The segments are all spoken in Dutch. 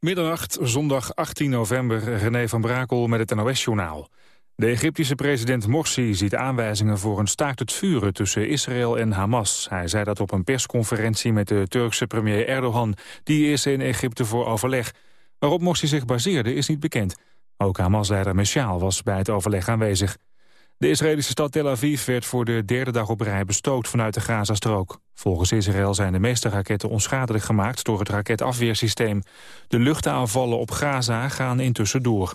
Middernacht, zondag 18 november, René van Brakel met het NOS-journaal. De Egyptische president Morsi ziet aanwijzingen voor een staakt het vuren tussen Israël en Hamas. Hij zei dat op een persconferentie met de Turkse premier Erdogan. Die is in Egypte voor overleg. Waarop Morsi zich baseerde is niet bekend. Ook Hamas-leider Meshaal was bij het overleg aanwezig. De Israëlische stad Tel Aviv werd voor de derde dag op rij bestookt vanuit de Gazastrook. Volgens Israël zijn de meeste raketten onschadelijk gemaakt door het raketafweersysteem. De luchtaanvallen op Gaza gaan intussen door.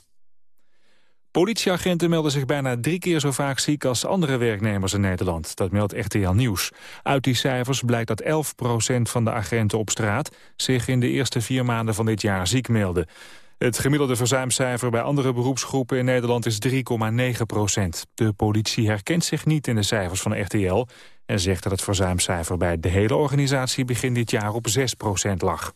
Politieagenten melden zich bijna drie keer zo vaak ziek als andere werknemers in Nederland. Dat meldt RTL Nieuws. Uit die cijfers blijkt dat 11% van de agenten op straat zich in de eerste vier maanden van dit jaar ziek melden. Het gemiddelde verzuimcijfer bij andere beroepsgroepen in Nederland is 3,9 procent. De politie herkent zich niet in de cijfers van RTL... en zegt dat het verzuimcijfer bij de hele organisatie begin dit jaar op 6 procent lag.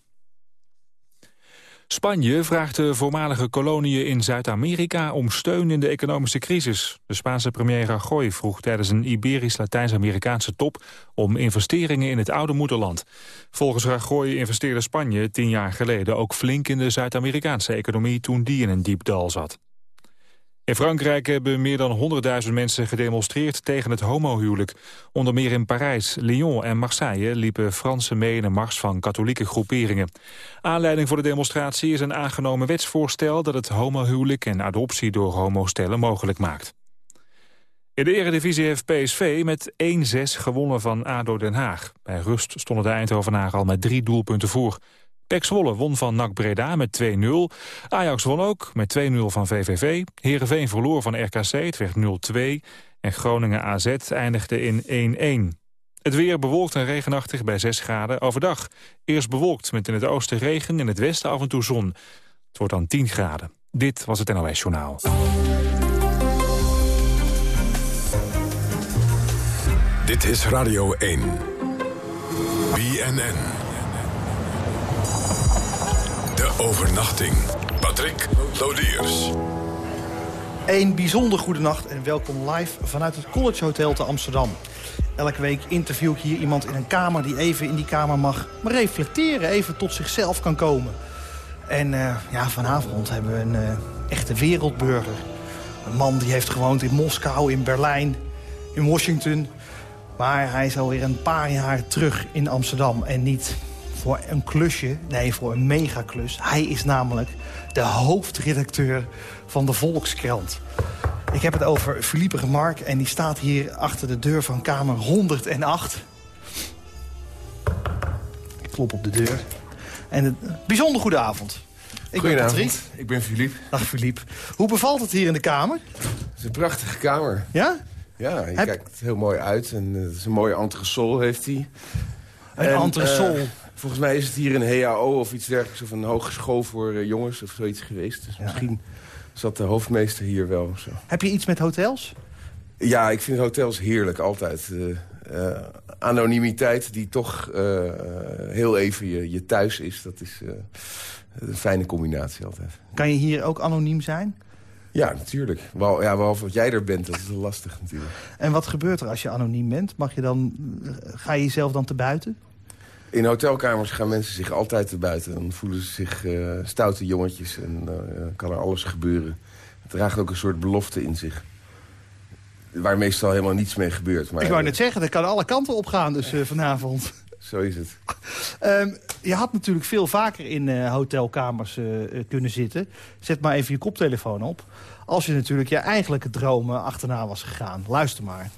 Spanje vraagt de voormalige koloniën in Zuid-Amerika om steun in de economische crisis. De Spaanse premier Rajoy vroeg tijdens een Iberisch-Latijns-Amerikaanse top om investeringen in het oude moederland. Volgens Rajoy investeerde Spanje tien jaar geleden ook flink in de Zuid-Amerikaanse economie toen die in een diep dal zat. In Frankrijk hebben meer dan 100.000 mensen gedemonstreerd tegen het homohuwelijk. Onder meer in Parijs, Lyon en Marseille liepen Fransen mee in een mars van katholieke groeperingen. Aanleiding voor de demonstratie is een aangenomen wetsvoorstel dat het homohuwelijk en adoptie door homostellen mogelijk maakt. In de Eredivisie heeft PSV met 1-6 gewonnen van ADO Den Haag. Bij rust stonden de Eindhovenaren al met drie doelpunten voor. Pek Zwolle won van NAC Breda met 2-0. Ajax won ook met 2-0 van VVV. Heerenveen verloor van RKC, het werd 0-2. En Groningen AZ eindigde in 1-1. Het weer bewolkt en regenachtig bij 6 graden overdag. Eerst bewolkt met in het oosten regen, in het westen af en toe zon. Het wordt dan 10 graden. Dit was het NOS Journaal. Dit is Radio 1. BNN. Overnachting. Patrick Lodiers. Een bijzonder goede nacht en welkom live vanuit het College Hotel te Amsterdam. Elke week interview ik hier iemand in een kamer die even in die kamer mag maar reflecteren. Even tot zichzelf kan komen. En uh, ja, vanavond hebben we een uh, echte wereldburger. Een man die heeft gewoond in Moskou, in Berlijn, in Washington. Maar hij is alweer een paar jaar terug in Amsterdam en niet voor een klusje, nee, voor een megaklus. Hij is namelijk de hoofdredacteur van de Volkskrant. Ik heb het over Philippe Remarque en die staat hier achter de deur van kamer 108. Ik klop op de deur. En een bijzonder goede avond. Ik ben Patrick. Ik ben Philippe. Dag Philippe. Hoe bevalt het hier in de kamer? Het is een prachtige kamer. Ja? Ja, je kijkt heel mooi uit. En het is een mooie entresol heeft hij. Een entresol? Uh, Volgens mij is het hier een HAO of iets dergelijks... of een hogeschool voor uh, jongens of zoiets geweest. Dus misschien zat de hoofdmeester hier wel. Zo. Heb je iets met hotels? Ja, ik vind hotels heerlijk, altijd. Uh, anonimiteit die toch heel even je, je, thuis is. Dat is een fijne combinatie altijd. Kan je hier ook anoniem zijn? Ja, natuurlijk. Wel, ja, behalve wat jij er bent, dat is lastig natuurlijk. En wat gebeurt er als je anoniem bent? Mag je dan, ga je jezelf dan te buiten? In hotelkamers gaan mensen zich altijd te buiten. Dan voelen ze zich uh, stoute jongetjes en uh, kan er alles gebeuren. Het draagt ook een soort belofte in zich. Waar meestal helemaal niets mee gebeurt. Maar, Ik wou net zeggen, dat kan alle kanten opgaan dus uh, vanavond. Zo is het. um, je had natuurlijk veel vaker in hotelkamers kunnen zitten. Zet maar even je koptelefoon op. Als je natuurlijk je eigenlijke dromen achterna was gegaan. Luister maar.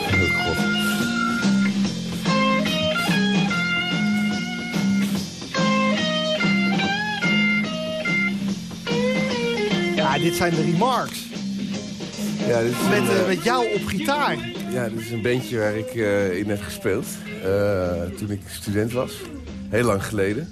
Oh God. Dit zijn de remarks. Ja, dit is met, een, uh, met jou op gitaar. Ja, dit is een bandje waar ik uh, in heb gespeeld. Uh, toen ik student was. Heel lang geleden.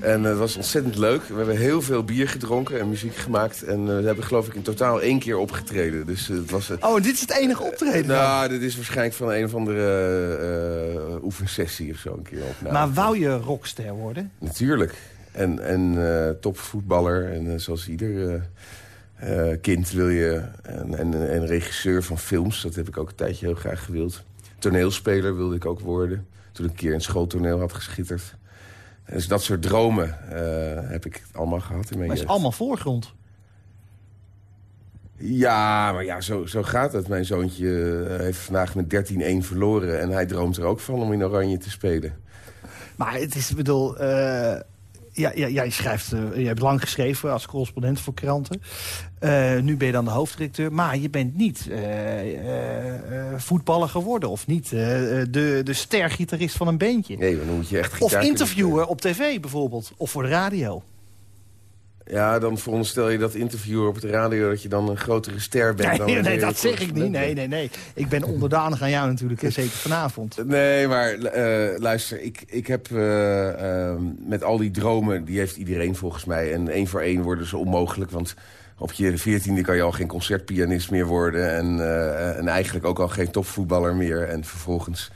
En het was ontzettend leuk. We hebben heel veel bier gedronken en muziek gemaakt. En we hebben geloof ik in totaal één keer opgetreden. Dus, het was, oh, dit is het enige optreden? Nou, dit is waarschijnlijk van een of andere oefensessie of zo een keer op. maar wou je rockster worden? Natuurlijk. En, en topvoetballer. En zoals ieder uh, kind wil je en, en, en, regisseur van films. Dat heb ik ook een tijdje heel graag gewild. Toneelspeler wilde ik ook worden. Toen ik een keer in schooltoneel had geschitterd. Dus dat soort dromen uh, heb ik allemaal gehad in mijn Maar het is allemaal voorgrond. Ja, maar ja, zo, zo gaat het. Mijn zoontje eh, heeft vandaag met 13-1 verloren... en hij droomt er ook van om in Oranje te spelen. Maar het is, ik bedoel... Uh, ja, ja, jij schrijft, uh, je hebt lang geschreven als correspondent voor kranten. Uh, nu ben je dan de hoofddirecteur. Maar je bent niet uh, voetballer geworden. Of niet de, de stergitarist van een beentje. Nee, dan moet je echt Of interviewer op tv bijvoorbeeld. Of voor de radio. Ja, dan veronderstel je dat interviewer op de radio... dat je dan een grotere ster bent. Nee, dan nee dat zeg ik niet. Nee, nee, nee. Ik ben onderdanig aan jou natuurlijk, zeker vanavond. Nee, maar uh, luister, ik, ik heb uh, uh, met al die dromen... die heeft iedereen volgens mij. En één voor één worden ze onmogelijk, want... Op je veertiende kan je al geen concertpianist meer worden... En, en eigenlijk ook al geen topvoetballer meer. En vervolgens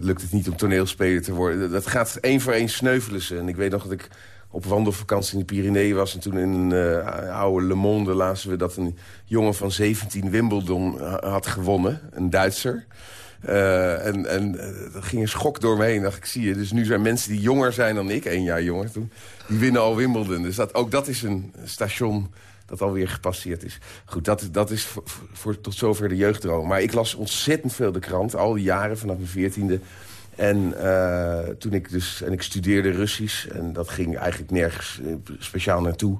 lukt het niet om toneelspeler te worden. Dat gaat één voor één sneuvelen ze. En ik weet nog dat ik op wandelvakantie in de Pyreneeën was. En toen in een uh, oude Le Monde lazen we dat een jongen van 17 Wimbledon had gewonnen. Een Duitser. Uh, en en uh, ging een schok door me heen. Dacht ik, zie je. Dus nu zijn mensen die jonger zijn dan ik, één jaar jonger toen... die winnen al Wimbledon. Dus dat, ook dat is een station dat alweer gepasseerd is. Goed, dat, dat is voor, voor, tot zover de jeugddroom. Maar ik las ontzettend veel de krant, al die jaren vanaf mijn veertiende... En uh, toen ik dus, en ik studeerde Russisch en dat ging eigenlijk nergens speciaal naartoe.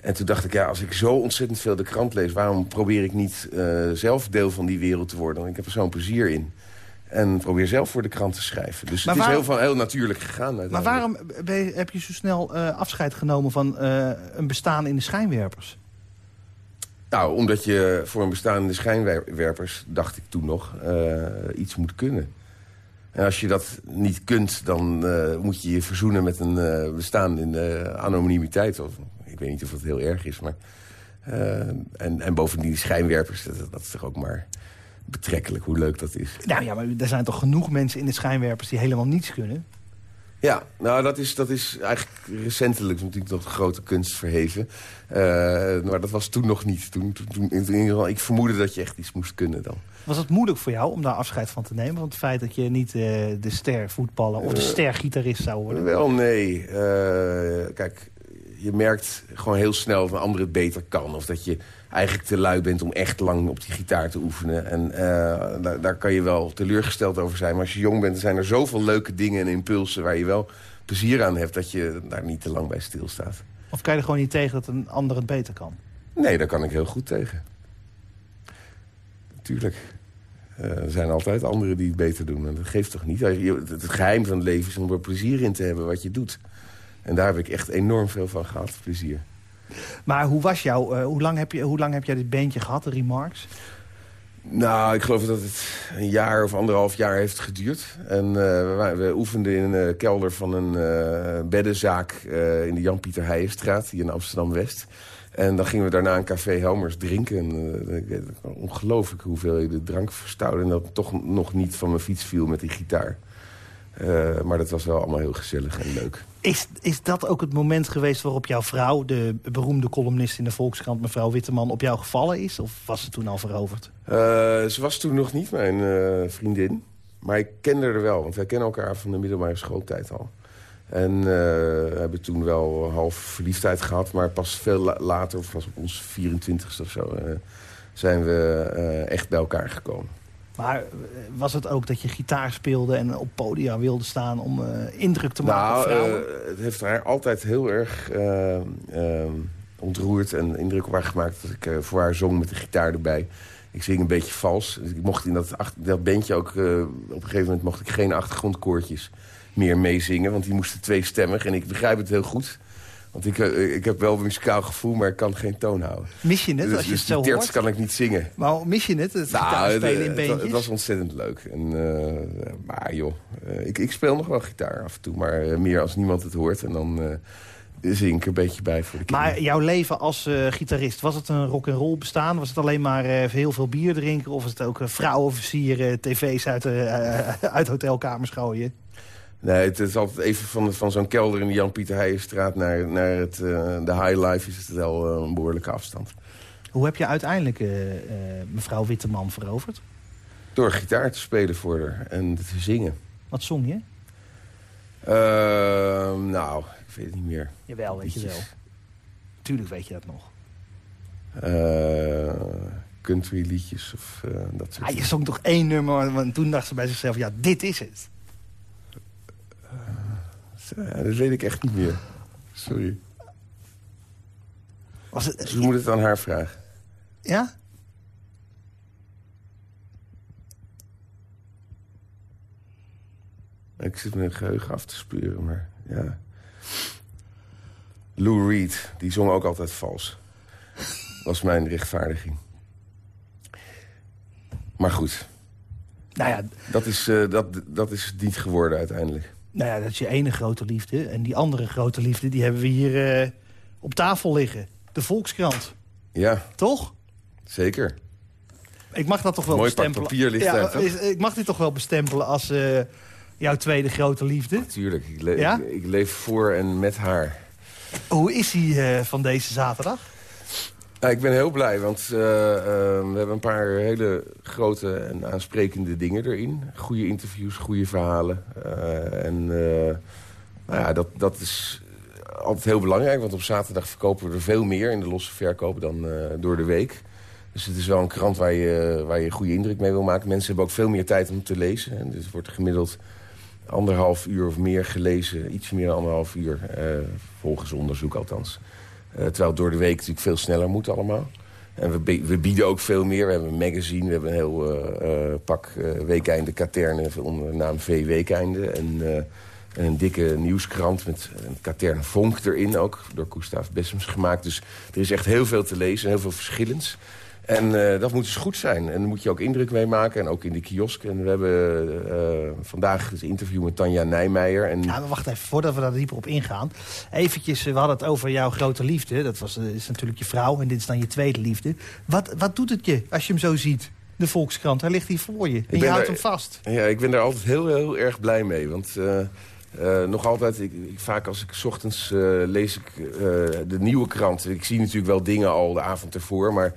En toen dacht ik, ja, als ik zo ontzettend veel de krant lees... waarom probeer ik niet uh, zelf deel van die wereld te worden? Want ik heb er zo'n plezier in. En probeer zelf voor de krant te schrijven. Dus maar het is heel, van, heel natuurlijk gegaan. Maar waarom je, heb je zo snel uh, afscheid genomen van een bestaan in de schijnwerpers? Nou, omdat je voor een bestaan in de schijnwerpers, dacht ik toen nog, iets moet kunnen. En als je dat niet kunt, dan uh, moet je je verzoenen met een uh, bestaan in uh, anonimiteit. Of, ik weet niet of dat heel erg is, maar... en, en bovendien die schijnwerpers, dat, dat, is toch ook maar betrekkelijk hoe leuk dat is. Nou ja, maar er zijn toch genoeg mensen in de schijnwerpers die helemaal niets kunnen? Ja, nou dat is, dat is eigenlijk recentelijk natuurlijk nog grote kunst verheven. maar dat was toen nog niet. Toen, toen, toen, in ieder geval, ik vermoedde dat je echt iets moest kunnen dan. Was het moeilijk voor jou om daar afscheid van te nemen? Want het feit dat je niet uh, de ster-voetballer of de ster-gitarist zou worden? Wel, nee. Uh, kijk, je merkt gewoon heel snel of een ander het beter kan. Of dat je eigenlijk te lui bent om echt lang op die gitaar te oefenen. En uh, daar, daar, kan je wel teleurgesteld over zijn. Maar als je jong bent, zijn er zoveel leuke dingen en impulsen... waar je wel plezier aan hebt dat je daar niet te lang bij stilstaat. Of kan je er gewoon niet tegen dat een ander het beter kan? Nee, daar kan ik heel goed tegen. Tuurlijk. Uh, er zijn altijd anderen die het beter doen. En dat geeft toch niet? Het geheim van het leven is om er plezier in te hebben wat je doet. En daar heb ik echt enorm veel van gehad, plezier. Maar hoe was jou, uh, hoe, lang heb je, hoe lang heb jij dit beentje gehad, de Remarks? Nou, ik geloof dat het een jaar of anderhalf jaar heeft geduurd. En uh, we, we, oefenden in een kelder van een beddenzaak in de Jan-Pieter Heijenstraat, hier in Amsterdam-West. En dan gingen we daarna een café Helmers drinken. En, uh, ongelooflijk hoeveel je de drank verstouwde. En dat toch nog niet van mijn fiets viel met die gitaar. Uh, maar dat was wel allemaal heel gezellig en leuk. Is, is dat ook het moment geweest waarop jouw vrouw... de beroemde columnist in de Volkskrant, mevrouw Witteman... op jou gevallen is? Of was ze toen al veroverd? Uh, ze was toen nog niet mijn vriendin. Maar ik kende haar wel, want wij kennen elkaar van de middelbare schooltijd al. En uh, hebben toen wel half verliefdheid gehad. Maar pas veel later, of pas op ons 24ste of zo... Uh, zijn we uh, echt bij elkaar gekomen. Maar was het ook dat je gitaar speelde en op podia wilde staan... om indruk te maken nou, op vrouwen? het heeft haar altijd heel erg ontroerd en indruk op haar gemaakt... dat ik voor haar zong met de gitaar erbij. Ik zing een beetje vals. Dus ik mocht in dat, dat bandje ook... op een gegeven moment mocht ik geen achtergrondkoortjes meer meezingen. Want die moesten tweestemmig. En ik begrijp het heel goed. Want ik, uh, ik heb wel een muzikaal gevoel, maar ik kan geen toon houden. Mis je het dus, als je dus het zo hoort? kan ik niet zingen. Maar mis je het, het nou, spelen in beentjes? Het, was ontzettend leuk. En, uh, maar joh, uh, ik, ik speel nog wel gitaar af en toe. Maar meer als niemand het hoort. En dan zing ik een beetje bij voor de kinderen. Maar jouw leven als gitarist, was het een rock'n'roll bestaan? Was het alleen maar heel veel bier drinken? Of was het ook vrouwen versieren, tv's uit, uit hotelkamers gooien? Nee, het is altijd even van, van zo'n kelder in de Jan-Pieter Heijenstraat... naar, naar het, uh, de high life is het wel uh, een behoorlijke afstand. Hoe heb je uiteindelijk uh, mevrouw Witteman veroverd? Door gitaar te spelen voor haar en te zingen. Wat zong je? Uh, nou, ik weet het niet meer. Jawel, weet je wel. Tuurlijk weet je dat nog. Country liedjes of dat soort ah, Je zong toch één nummer, want toen dacht ze bij zichzelf... ja, dit is het. Uh, dat weet ik echt niet meer. Sorry. Was het, dus we moeten het aan haar vragen. Ja? Ik zit mijn geheugen af te spuren, maar ja. Lou Reed, die zong ook altijd vals. was mijn rechtvaardiging. Maar goed. Nou ja, dat, is, uh, dat, dat is het niet geworden uiteindelijk. Nou ja, dat is je ene grote liefde. En die andere grote liefde, die hebben we hier uh, op tafel liggen. De Volkskrant. Ja. Toch? Zeker. Ik mag dat toch wel Mooi bestempelen. papier ligt ja, daar, Ik mag dit toch wel bestempelen als uh, jouw tweede grote liefde? Natuurlijk. Ik, le ja? ik, ik, leef voor en met haar. Hoe is hij van deze zaterdag? Ik ben heel blij, want uh, uh, we hebben een paar hele grote en aansprekende dingen erin. Goede interviews, goede verhalen. Uh, en nou ja, dat, dat is altijd heel belangrijk, want op zaterdag verkopen we er veel meer in de losse verkoop dan door de week. Dus het is wel een krant waar je, waar je een goede indruk mee wil maken. Mensen hebben ook veel meer tijd om te lezen. En dus wordt gemiddeld anderhalf uur of meer gelezen. Iets meer dan anderhalf uur, volgens onderzoek althans. Terwijl het door de week natuurlijk veel sneller moet allemaal. En we, bieden ook veel meer. We hebben een magazine, we hebben een heel uh, uh, pak weekeinde katerne onder de naam V-weekeinde. En, en, een dikke nieuwskrant met een katerne vonk erin ook. Door Gustav Bessems gemaakt. Dus er is echt heel veel te lezen, heel veel verschillends. En uh, dat moet dus goed zijn. En daar moet je ook indruk mee maken. En ook in de kiosk. En we hebben uh, vandaag het interview met Tanja Nijmeijer. En... Ja, maar wacht even, voordat we daar dieper op ingaan. Eventjes, we hadden het over jouw grote liefde. Dat was, is natuurlijk je vrouw en dit is dan je tweede liefde. Wat, wat doet het je als je hem zo ziet? De Volkskrant, hij ligt hier voor je. En je houdt hem vast. Ja, ik ben daar altijd heel, heel erg blij mee. Want... Uh... Uh, nog altijd, ik, ik, vaak als ik 's ochtends uh, lees ik uh, de nieuwe krant. Ik zie natuurlijk wel dingen al de avond ervoor, maar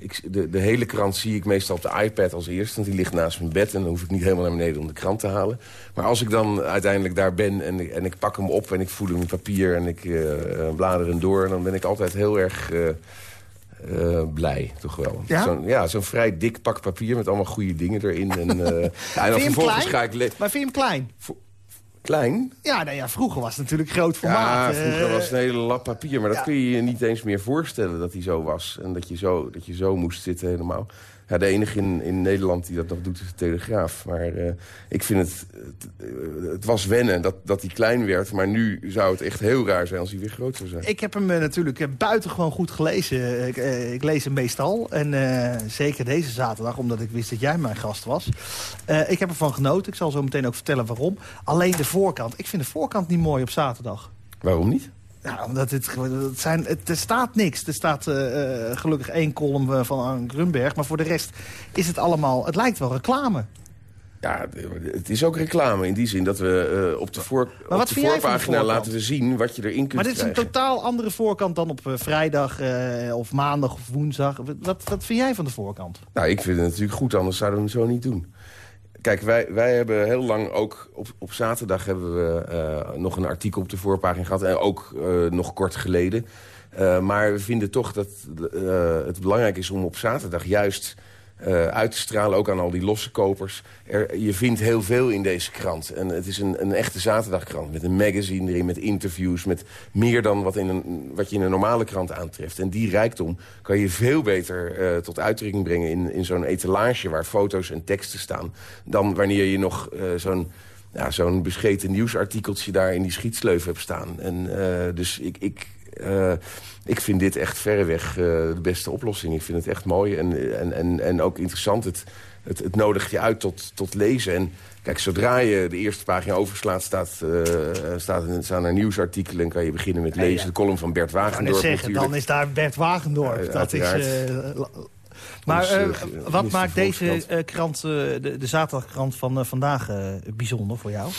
ik, de, de, hele krant zie ik meestal op de iPad als eerste. Want die ligt naast mijn bed en dan hoef ik niet helemaal naar beneden om de krant te halen. Maar als ik dan uiteindelijk daar ben en, ik, en ik pak hem op en ik voel hem in papier... en ik uh, blader hem door, dan ben ik altijd heel erg... Uh, uh, blij, toch wel. Ja? Zo'n ja, zo'n vrij dik pak papier met allemaal goede dingen erin. En, uh, ja, en dan vervolgens ga ik... Maar vind je hem klein? Klein? Ja, nou ja, vroeger was het natuurlijk groot formaat. Ja, vroeger uh, was het een hele lap papier. Maar dat kun je je niet eens meer voorstellen dat hij zo was. En dat je zo, dat je zo moest zitten helemaal. Ja, de enige in, in Nederland die dat nog doet is de Telegraaf. Maar uh, ik vind het... Het, het was wennen dat, dat hij klein werd. Maar nu zou het echt heel raar zijn als hij weer groot zou zijn. Ik heb hem uh, natuurlijk buitengewoon goed gelezen. Ik, uh, ik lees hem meestal. En zeker deze zaterdag, omdat ik wist dat jij mijn gast was. ik heb ervan genoten. Ik zal zo meteen ook vertellen waarom. Alleen de voorkant. Ik vind de voorkant niet mooi op zaterdag. Waarom niet? Ja, omdat het, het zijn, het, er staat niks. Er staat uh, gelukkig één column van Arne Grunberg. Maar voor de rest is het allemaal... Het lijkt wel reclame. Ja, het is ook reclame in die zin dat we uh, op de, voor, op de voorpagina laten we zien wat je erin kunt Maar dit krijgen. is een totaal andere voorkant dan op uh, vrijdag uh, of maandag of woensdag. Wat, wat vind jij van de voorkant? Nou, ik vind het natuurlijk goed, anders zouden we het zo niet doen. Kijk, wij, wij hebben heel lang ook... Op, op zaterdag hebben we uh, nog een artikel op de voorpagina gehad. En ook uh, nog kort geleden. Uh, maar we vinden toch dat het belangrijk is om op zaterdag juist... uit te stralen, ook aan al die losse kopers. Er, je vindt heel veel in deze krant. En het is een, een echte zaterdagkrant met een magazine erin, met interviews... met meer dan wat, in een, wat je in een normale krant aantreft. En die rijkdom kan je veel beter uh, tot uitdrukking brengen... in, in zo'n etalage waar foto's en teksten staan... dan wanneer je nog uh, zo'n ja, zo'n bescheten nieuwsartikeltje daar in die schietsleuven hebt staan. En dus ik... ik uh, ik vind dit echt verreweg uh, de beste oplossing. Ik vind het echt mooi en, en, en, en ook interessant. Het, het, het nodigt je uit tot, tot lezen. En kijk, zodra je de eerste pagina overslaat... Staat, uh, staat, staan er nieuwsartikelen en kan je beginnen met lezen. Ja, ja. De column van Bert Wagendorp zeggen, natuurlijk. Dan is daar Bert Wagendorp. Ja, dat is, maar uh, wat maakt deze krant, de, de zaterdagkrant van vandaag bijzonder voor jou?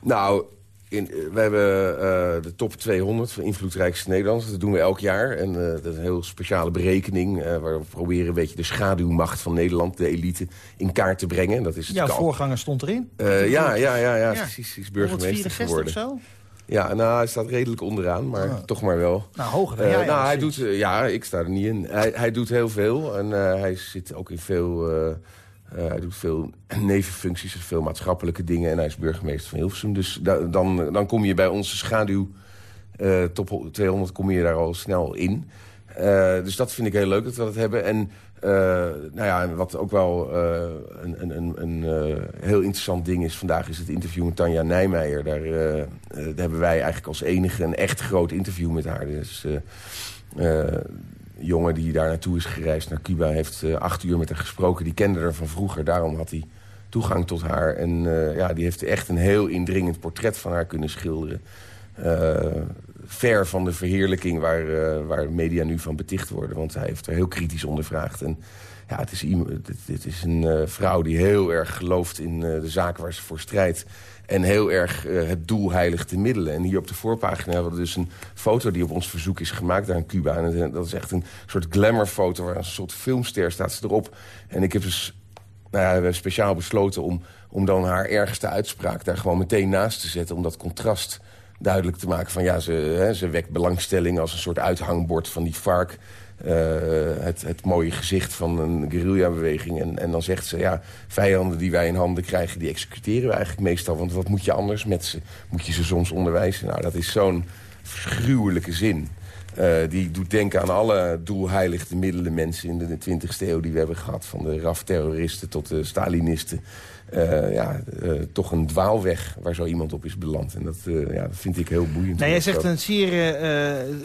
Nou, in, eh, we hebben uh, de top 200 van invloedrijkste Nederlanders. Dat doen we elk jaar. En uh, dat is een heel speciale berekening... waar we proberen een beetje de schaduwmacht van Nederland... de elite, in kaart te brengen. Dat is Jouw voorganger stond erin? ja, ja, ja, ja, ja, precies. Is burgemeester geworden. of zo? Ja, nou, hij staat redelijk onderaan, maar ah. toch maar wel. Nou, hoger dan jij. nou, hij doet, ja, ik sta er niet in. Hij, hij doet heel veel en hij zit ook in veel uh, hij doet veel nevenfuncties, veel maatschappelijke dingen. En hij is burgemeester van Hilversum. Dus dan, dan kom je bij onze schaduw uh, top 200 kom je daar al snel in. Uh, dus dat vind ik heel leuk dat we dat hebben. En nou ja, wat ook wel een, een, een heel interessant ding is vandaag... is het interview met Tanja Nijmeijer. Daar hebben wij eigenlijk als enige een echt groot interview met haar. Dus jongen die daar naartoe is gereisd naar Cuba... heeft uh, acht uur met haar gesproken. Die kende haar van vroeger, daarom had hij toegang tot haar. En uh, ja, die heeft echt een heel indringend portret van haar kunnen schilderen. Uh, ver van de verheerlijking waar, waar media nu van beticht worden. Want hij heeft er heel kritisch ondervraagd. En ja, het is, dit, is een vrouw die heel erg gelooft in de zaken waar ze voor strijdt. En heel erg uh, het doel heiligt de middelen. En hier op de voorpagina hebben we dus een foto die op ons verzoek is gemaakt daar in Cuba. En dat is echt een soort glamourfoto waar een soort filmster staat ze erop. En ik heb dus nou ja, speciaal besloten om, om dan haar ergste uitspraak daar gewoon meteen naast te zetten. Om dat contrast duidelijk te maken van ja, ze, hè, ze wekt belangstelling als een soort uithangbord van die vark. Uh, het, het, mooie gezicht van een guerrilla-beweging. En, en dan zegt ze, ja, vijanden die wij in handen krijgen... die executeren we eigenlijk meestal. Want wat moet je anders met ze? Moet je ze soms onderwijzen? Nou, dat is zo'n verschruwelijke zin. Uh, die doet denken aan alle doelheiligde middelen mensen in de 20e eeuw die we hebben gehad. Van de RAF-terroristen tot de Stalinisten. Uh, ja, uh, toch een dwaalweg waar zo iemand op is beland. En dat, uh, ja, dat vind ik heel boeiend. Nee, jij zegt een zeer,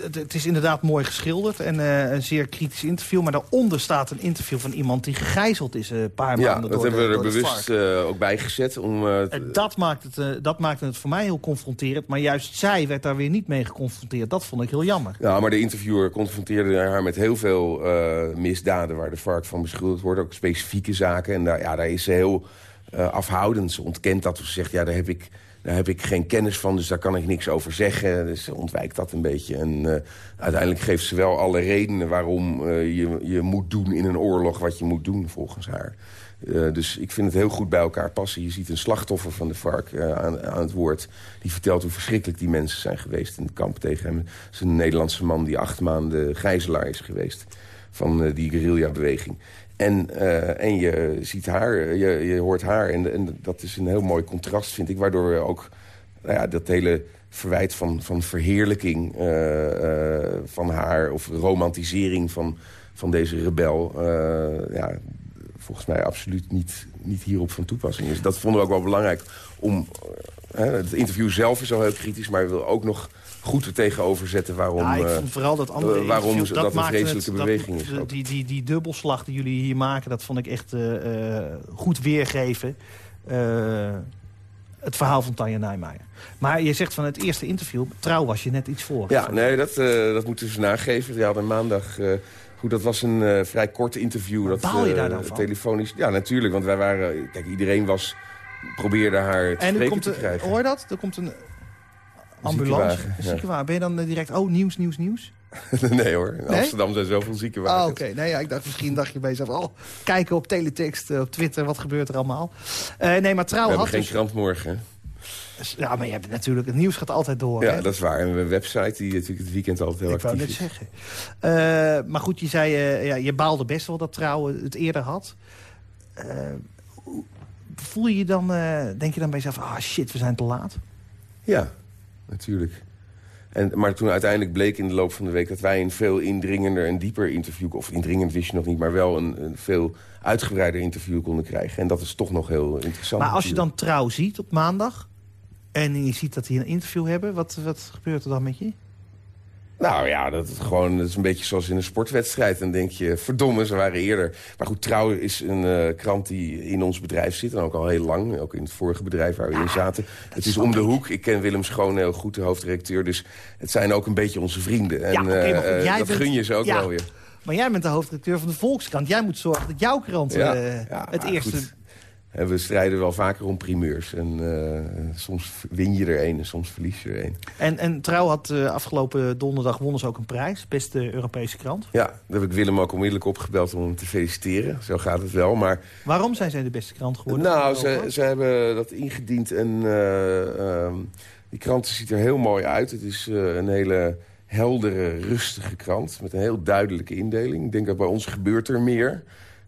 het, het, is inderdaad mooi geschilderd en een zeer kritisch interview. Maar daaronder staat een interview van iemand die gegijzeld is een paar ja, maanden dat door hebben de, we er bewust ook bij gezet. Om, dat, maakt het, dat maakte het voor mij heel confronterend. Maar juist zij werd daar weer niet mee geconfronteerd. Dat vond ik heel jammer. Ja, maar de interviewer confronteerde haar met heel veel misdaden... waar de vark van beschuldigd wordt. Ook specifieke zaken. En daar, ja, daar is ze heel uh, afhoudend. Ze ontkent dat. Ze zegt, ja, daar heb, ik, daar heb ik geen kennis van, dus daar kan ik niks over zeggen. Dus ze ontwijkt dat een beetje. En uh, uiteindelijk geeft ze wel alle redenen waarom uh, je, je moet doen in een oorlog wat je moet doen, volgens haar. dus ik vind het heel goed bij elkaar passen. Je ziet een slachtoffer van de vark aan, aan, het woord. Die vertelt hoe verschrikkelijk die mensen zijn geweest in het kamp tegen hem. Het is een Nederlandse man die acht maanden gijzelaar is geweest van die guerrilla-beweging. En, uh, en je ziet haar, je, je hoort haar. En, en, dat is een heel mooi contrast, vind ik. Waardoor ook nou ja, dat hele verwijt van, van verheerlijking uh, uh, van haar... of romantisering van, van deze rebel... ja, volgens mij absoluut niet, niet hierop van toepassing is. Dat vonden we ook wel belangrijk. Om, het interview zelf is al heel kritisch... maar we willen ook nog goed er tegenover zetten waarom, ja, ik vond vooral dat andere uh, waarom dat, dat een vreselijke het, beweging dat, is. Ook. Die, die, die dubbelslag die jullie hier maken, dat vond ik echt uh, goed weergeven. Het verhaal van Tanja Nijmeijer. Maar je zegt van het eerste interview, trouw was je net iets voor. Ja, nee, dat, dat moeten ze nageven. Ja, hadden maandag... Goed, dat was een vrij kort interview. Dat, baal je daar dan van? Telefonisch. Ja, natuurlijk. Want wij waren... Kijk, iedereen was probeerde haar te en komt te krijgen. Hoor je dat? Er komt een ambulance, ziekenwagen. Ben je dan direct, oh, nieuws, nieuws, nieuws? nee hoor, in Amsterdam zijn zoveel ziekenwagens. Ah, oké. Nee, ja, ik dacht misschien dacht je bij jezelf... oh, kijken op teletext, op Twitter, wat gebeurt er allemaal. Uh, nee, maar trouw We had geen dus... krant morgen. Ja, maar je hebt natuurlijk, het nieuws gaat altijd door. Ja, hè? dat is waar. En een website die natuurlijk het weekend altijd heel ik actief is. Ik wou net zeggen. Uh, maar goed, je zei, uh, ja, je baalde best wel dat Trouw het eerder had. voel je je dan, denk je dan bij jezelf... ah shit, we zijn te laat? Ja, natuurlijk. En, maar toen uiteindelijk bleek in de loop van de week... dat wij een veel indringender en dieper interview... of indringend wist je nog niet, maar wel een, een veel uitgebreider interview konden krijgen. En dat is toch nog heel interessant. Maar als je dan trouw ziet op maandag... en je ziet dat die een interview hebben... wat, wat gebeurt er dan met je? Nou ja, dat is gewoon dat is een beetje zoals in een sportwedstrijd. Dan denk je, verdomme, ze waren eerder. Maar goed, Trouw is een uh, krant die in ons bedrijf zit. En ook al heel lang, ook in het vorige bedrijf waar we in zaten. Het is om de hoek. Ik ken Willem Schoon heel goed, de hoofdredacteur. Dus het zijn ook een beetje onze vrienden. En ja, okay, uh, jij dat bent, gun je ze ook ja, wel weer. Maar jij bent de hoofdredacteur van de Volkskrant. Jij moet zorgen dat jouw krant Ja, uh, het eerste... goed. En we strijden wel vaker om primeurs. En soms win je er een en soms verlies je er een. En, en Trouw had afgelopen donderdag wonnen ze ook een prijs. Beste Europese krant. Ja, daar heb ik Willem ook onmiddellijk opgebeld om hem te feliciteren. Zo gaat het wel, maar... Waarom zijn zij de beste krant geworden? Nou, ze, ze hebben dat ingediend en... Ehm, die krant ziet er heel mooi uit. Het is een hele heldere, rustige krant met een heel duidelijke indeling. Ik denk dat bij ons gebeurt er meer.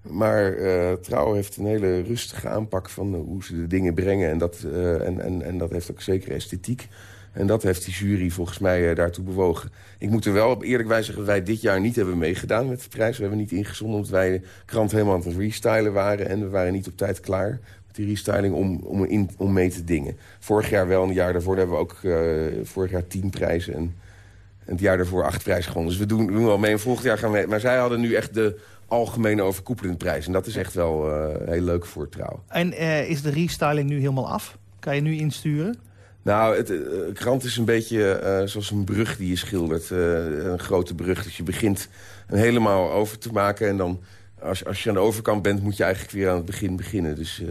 Maar uh, Trouw heeft een hele rustige aanpak van hoe ze de dingen brengen. En dat, uh, en, en, dat heeft ook zeker esthetiek. En dat heeft die jury volgens mij daartoe bewogen. Ik moet er wel eerlijk bij zeggen wij dit jaar niet hebben meegedaan met de prijs. We hebben niet ingezonden omdat wij de krant helemaal aan het restylen waren. En we waren niet op tijd klaar met die restyling om, om, om mee te dingen. Vorig jaar wel, een jaar daarvoor hebben we ook vorig jaar tien prijzen. En en het jaar daarvoor acht prijzen gewonnen. Dus we doen, doen wel mee en volgend jaar gaan we. Maar zij hadden nu echt de algemene overkoepelende prijs. En dat is echt wel uh, heel leuk voor trouw. En uh, is de restyling nu helemaal af? Kan je nu insturen? Nou, het uh, krant is een beetje zoals een brug die je schildert. een grote brug. Dus je begint hem helemaal over te maken. En dan, als, als je aan de overkant bent, moet je eigenlijk weer aan het begin beginnen. Dus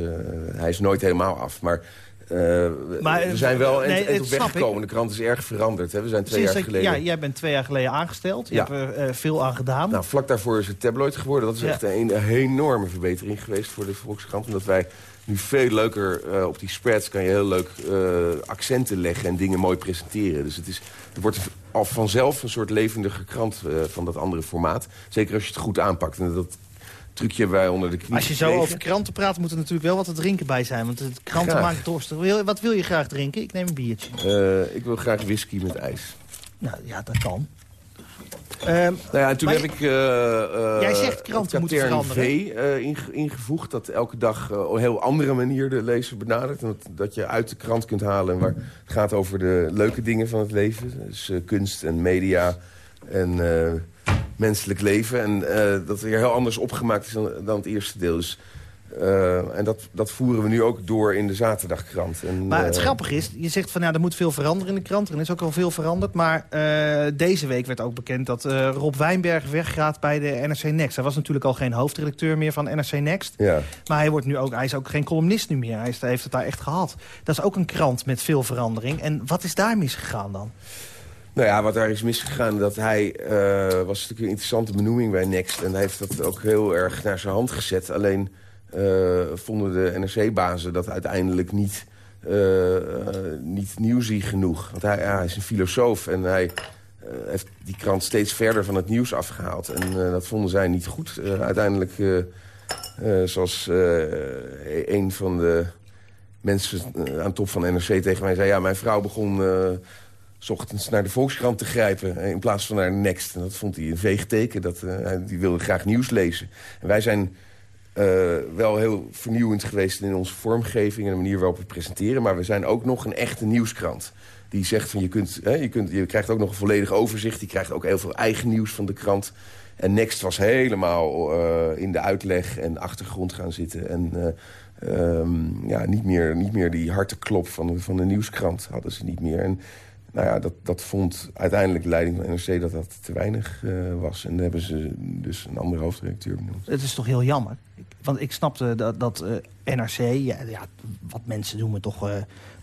hij is nooit helemaal af. Maar uh, maar, we zijn wel nee, op weg gekomen. De krant is erg veranderd. Hè? We zijn twee jaar geleden... Ja, jij bent twee jaar geleden aangesteld. Je hebt er uh, veel aan gedaan. Nou, vlak daarvoor is het tabloid geworden. Dat is echt een, een, enorme verbetering geweest voor de Volkskrant. Omdat wij nu veel leuker uh, op die spreads kan je heel leuk accenten leggen... en dingen mooi presenteren. Dus het, is, het wordt al vanzelf een soort levendige krant van dat andere formaat. Zeker als je het goed aanpakt. En dat trucje wij onder de knie Als je zo over kranten praat, moet er natuurlijk wel wat te drinken bij zijn. Want het kranten maakt dorstig. Wat wil je graag drinken? Ik neem een biertje. Uh, ik wil graag whisky met ijs. Nou ja, dat kan. Um, nou ja, en toen heb ik... Uh, uh, jij zegt kranten moeten veranderen. V ingevoegd. Dat elke dag op een heel andere manier de lezer benadert. En dat, dat, je uit de krant kunt halen. Waar het gaat over de leuke dingen van het leven. Dus kunst en media. En menselijk leven. En uh, dat weer heel anders opgemaakt is dan, dan het eerste deel. Dus, uh, en dat, dat voeren we nu ook door in de zaterdagkrant. En, maar het uh, grappige is, je zegt van ja, er moet veel veranderen in de krant. Er is ook al veel veranderd. Maar deze week werd ook bekend dat Rob Wijnberg weggaat bij de NRC Next. Hij was natuurlijk al geen hoofdredacteur meer van NRC Next. Ja. Maar hij, wordt nu ook, hij is ook geen columnist nu meer. Hij is, heeft het daar echt gehad. Dat is ook een krant met veel verandering. En wat is daar misgegaan dan? Nou ja, wat daar is misgegaan, dat hij uh, was natuurlijk een interessante benoeming bij Next. En hij heeft dat ook heel erg naar zijn hand gezet. Alleen uh, vonden de NRC-bazen dat uiteindelijk niet, uh, niet nieuwsie genoeg. Want hij, hij, is een filosoof en hij heeft die krant steeds verder van het nieuws afgehaald. En dat vonden zij niet goed. uiteindelijk, zoals een van de mensen aan top van NRC tegen mij zei... ja, mijn vrouw begon s naar de Volkskrant te grijpen... in plaats van naar Next. En dat vond hij een veeg teken. Dat, uh, die wilde graag nieuws lezen. En wij zijn uh, wel heel vernieuwend geweest in onze vormgeving... en de manier waarop we presenteren. Maar we zijn ook nog een echte nieuwskrant. Die zegt van je, kunt, je, kunt, je krijgt ook nog een volledig overzicht. Je krijgt ook heel veel eigen nieuws van de krant. En Next was helemaal uh, in de uitleg en achtergrond gaan zitten. En um, ja, niet, meer, niet meer die harteklop van de, van de nieuwskrant hadden ze niet meer. En nou ja, dat, dat vond uiteindelijk de leiding van NRC dat dat te weinig uh, was. En dan hebben ze dus een andere hoofdredacteur benoemd. Het is toch heel jammer? Want ik snapte dat, dat uh, NRC, ja, ja, wat mensen noemen toch uh,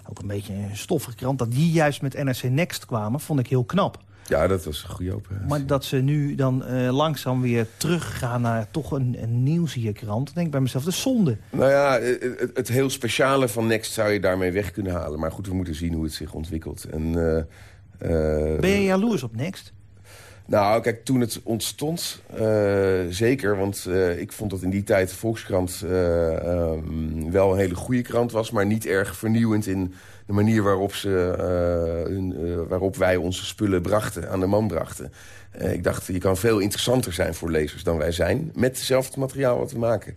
ook een beetje een stoffige krant... dat die juist met NRC Next kwamen, vond ik heel knap. Ja, dat was een goede operatie. Maar dat ze nu dan uh, langzaam weer teruggaan naar toch een, een nieuwsierkrant... denk ik bij mezelf, de zonde. Nou ja, het, het, heel speciale van Next zou je daarmee weg kunnen halen. Maar goed, we moeten zien hoe het zich ontwikkelt. En, uh, uh, ben je jaloers op Next? Nou, kijk, toen het ontstond, zeker. Want ik vond dat in die tijd de Volkskrant um, wel een hele goede krant was... maar niet erg vernieuwend in de manier waarop, ze, uh, hun, uh, waarop wij onze spullen brachten, aan de man brachten. Uh, ik dacht, je kan veel interessanter zijn voor lezers dan wij zijn... met hetzelfde materiaal wat we maken.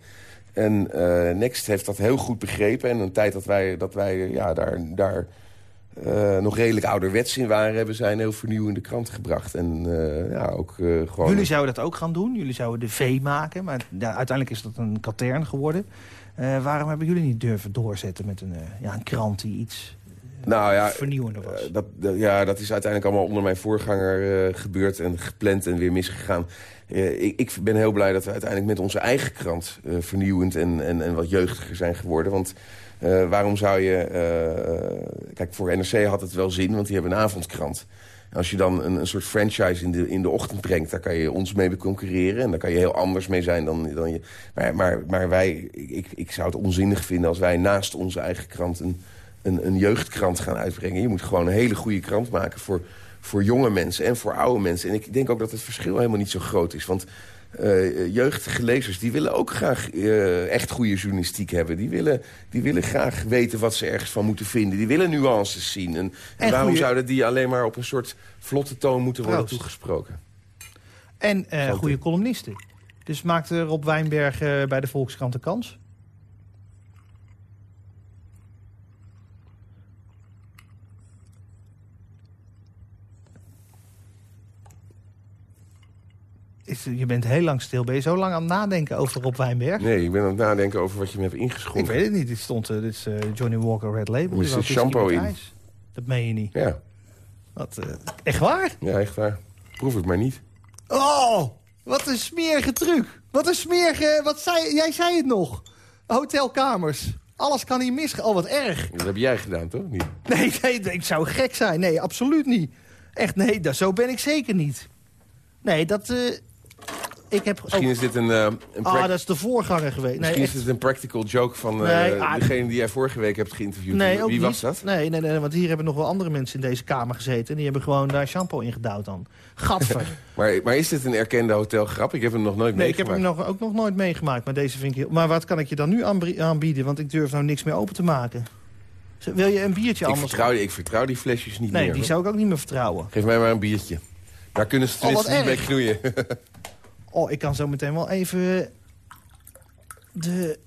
En Next heeft dat heel goed begrepen. En een tijd dat wij, dat wij ja, daar, daar nog redelijk ouderwets in waren... hebben zij een heel vernieuwende krant gebracht. En ja, ook gewoon... Jullie zouden dat ook gaan doen? Jullie zouden de V maken, maar uiteindelijk is dat een katern geworden... waarom hebben jullie niet durven doorzetten met een, ja, een krant die iets nou, ja, vernieuwender was. Uh, dat, ja, dat is uiteindelijk allemaal onder mijn voorganger uh, gebeurd en gepland en weer misgegaan. Uh, ik, ik, ben heel blij dat we uiteindelijk met onze eigen krant vernieuwend en, en, en wat jeugdiger zijn geworden. Want waarom zou je... kijk, voor NRC had het wel zin, want die hebben een avondkrant. Als je dan een, een, soort franchise in de, in de ochtend brengt... daar kan je ons mee concurreren. En daar kan je heel anders mee zijn dan, dan je... Maar, maar, maar wij, ik, ik zou het onzinnig vinden als wij naast onze eigen krant... Een, een, een jeugdkrant gaan uitbrengen. Je moet gewoon een hele goede krant maken voor, voor jonge mensen en voor oude mensen. En ik denk ook dat het verschil helemaal niet zo groot is. Want uh, jeugdige lezers die willen ook graag uh, echt goede journalistiek hebben. Die willen, die willen graag weten wat ze ergens van moeten vinden. Die willen nuances zien. En, en waarom goeie... zouden die alleen maar op een soort vlotte toon moeten worden Proost. toegesproken? En uh, goede columnisten. Dus maakt Rob Wijnberg bij de Volkskrant een kans? Is, je bent heel lang stil. Ben je zo lang aan het nadenken over Rob Wijnberg? Nee, ik ben aan het nadenken over wat je me hebt ingeschonken. Ik weet het niet. Dit stond uh, dit is, uh, Johnny Walker Red Label. Er zit shampoo in. IJs. Dat meen je niet. Ja. Wat, uh, echt waar? Ja, echt waar. Proef het maar niet. Oh, wat een smerige truc. Wat een smerige... Wat zei, jij zei het nog. Hotelkamers. Alles kan hier misgaan. Oh, wat erg. Dat heb jij gedaan, toch? Niet? Nee, nee, ik zou gek zijn. Nee, absoluut niet. Echt, nee, dat, zo ben ik zeker niet. Nee, dat... Uh, ik heb Misschien is dit een... Uh, een ah, dat is de voorganger geweest. Misschien nee, is dit een practical joke van uh, nee, ah, degene die jij vorige week hebt geïnterviewd. Nee, Wie niet. was dat? Nee, nee, nee, want hier hebben nog wel andere mensen in deze kamer gezeten. En die hebben gewoon daar shampoo in gedouwd dan. Gadver. maar, maar is dit een erkende hotelgrap? Ik heb hem nog nooit nee, meegemaakt. Nee, ik heb hem nog, ook nog nooit meegemaakt. Maar deze vind ik heel... Maar wat kan ik je dan nu aanbieden? Want ik durf nou niks meer open te maken. Wil je een biertje ik anders? Vertrouw, ik vertrouw die flesjes niet nee, meer. Nee, die zou ik ook niet meer vertrouwen. Geef mij maar een biertje. Daar kunnen ze tenminste oh, niet mee knoeien. oh, ik kan zo meteen wel even... De...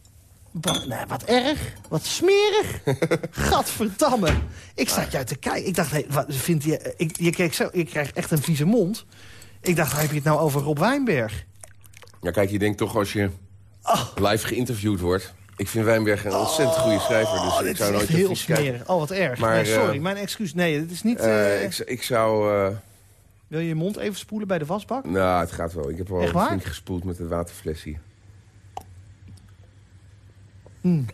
Wat, nee, wat erg. Wat smerig. Gadverdamme. Ik zat jou te kijken. Ik dacht, hey, wat vindt je... Ik, je, kijkt zo, je krijgt echt een vieze mond. Ik dacht, heb je het nou over Rob Wijnberg? Ja, kijk, je denkt toch als je oh. live geïnterviewd wordt... Ik vind Wijnberg een ontzettend goede schrijver. Dus oh, ik zou nooit heel smerig. Oh, wat erg. Maar, nee, sorry, uh, mijn excuus. Nee, het is niet... Uh, ik, ik, zou... Wil je je mond even spoelen bij de wasbak? Nou, het gaat wel. Ik heb wel flink gespoeld met het waterfles hier. Mm.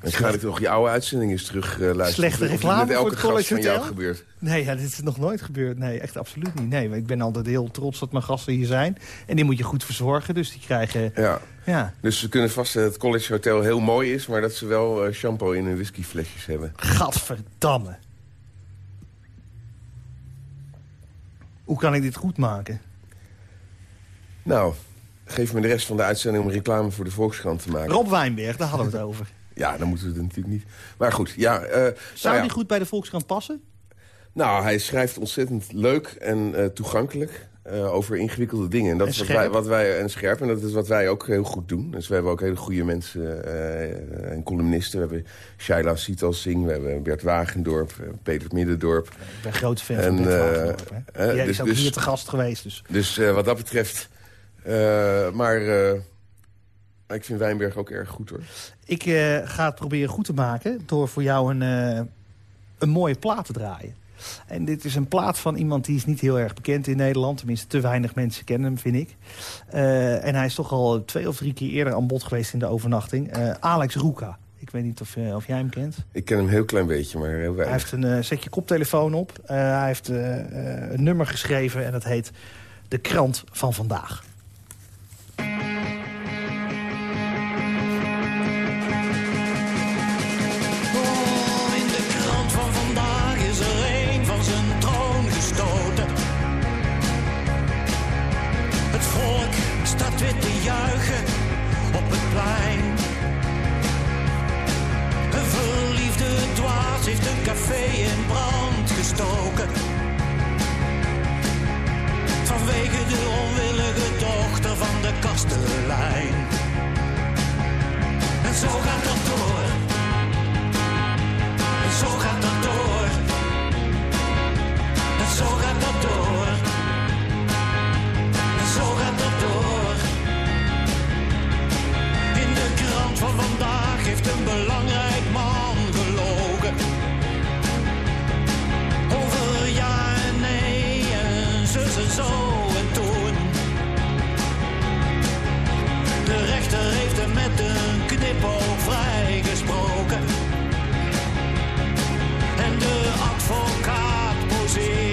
En ga ik nog je oude uitzending eens terug uh, luisteren. Slechte reclame met voor het van Hotel? jou gebeurt. Nee, ja, dit is nog nooit gebeurd. Nee, echt absoluut niet. Nee, ik ben altijd heel trots dat mijn gasten hier zijn. En die moet je goed verzorgen, dus die krijgen... Ja. ja. Dus ze kunnen vaststellen dat het College Hotel heel mooi is... maar dat ze wel uh, shampoo in hun whiskyflesjes hebben. Gadverdamme. Hoe kan ik dit goed maken? Nou, geef me de rest van de uitzending om reclame voor de Volkskrant te maken. Rob Wijnberg, daar hadden we het over. Ja, dan moeten we het natuurlijk niet. Maar goed, ja... Uh, Zou nou ja. die goed bij de Volkskrant passen? Nou, hij schrijft ontzettend leuk en uh, toegankelijk uh, over ingewikkelde dingen. En dat en is wat wij, wat wij, en scherp. En dat is wat wij ook heel goed doen. Dus we hebben ook hele goede mensen uh, en columnisten. We hebben Shaila Sital Singh, we hebben Bert Wagendorp, Peter Middendorp. Ik ben groot fan en, van Bert Wagendorp. Hè? Jij dus, is ook dus, hier te gast geweest. Dus, dus wat dat betreft... maar... Ik vind Wijnberg ook erg goed, hoor. Ik ga het proberen goed te maken... door voor jou een, een mooie plaat te draaien. En dit is een plaat van iemand die is niet heel erg bekend in Nederland. Tenminste, te weinig mensen kennen hem, vind ik. Uh, en hij is toch al twee of drie keer eerder aan bod geweest in de overnachting. Uh, Alex Roeka. Ik weet niet of, uh, of jij hem kent. Ik ken hem heel klein beetje, maar heel weinig. Hij heeft een, zet je koptelefoon op. hij heeft een nummer geschreven en dat heet De Krant van Vandaag. zo gaat dat door. En zo gaat dat door. En zo gaat dat door. En zo gaat dat door. In de krant van vandaag heeft een belangrijk Heeft hem met een knipoog vrijgesproken. En de advocaat poseert.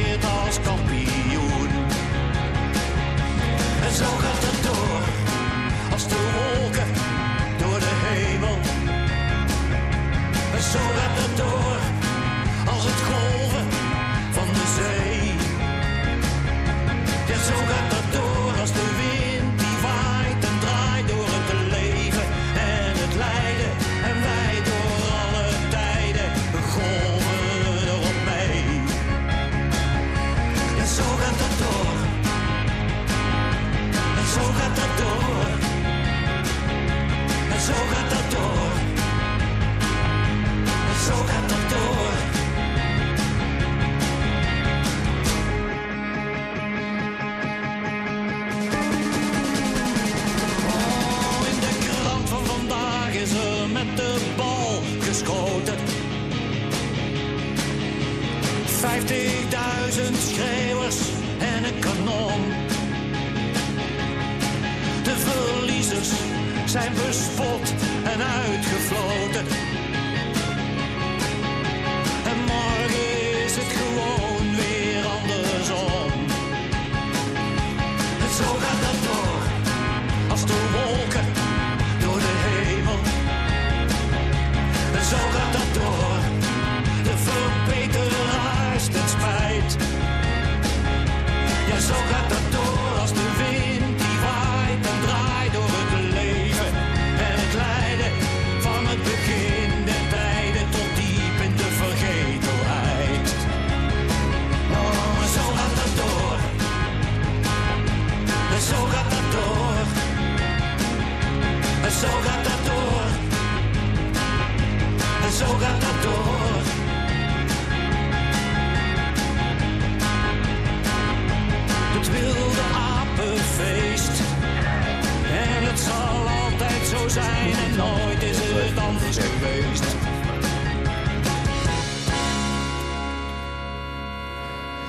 Nooit is het anders geweest.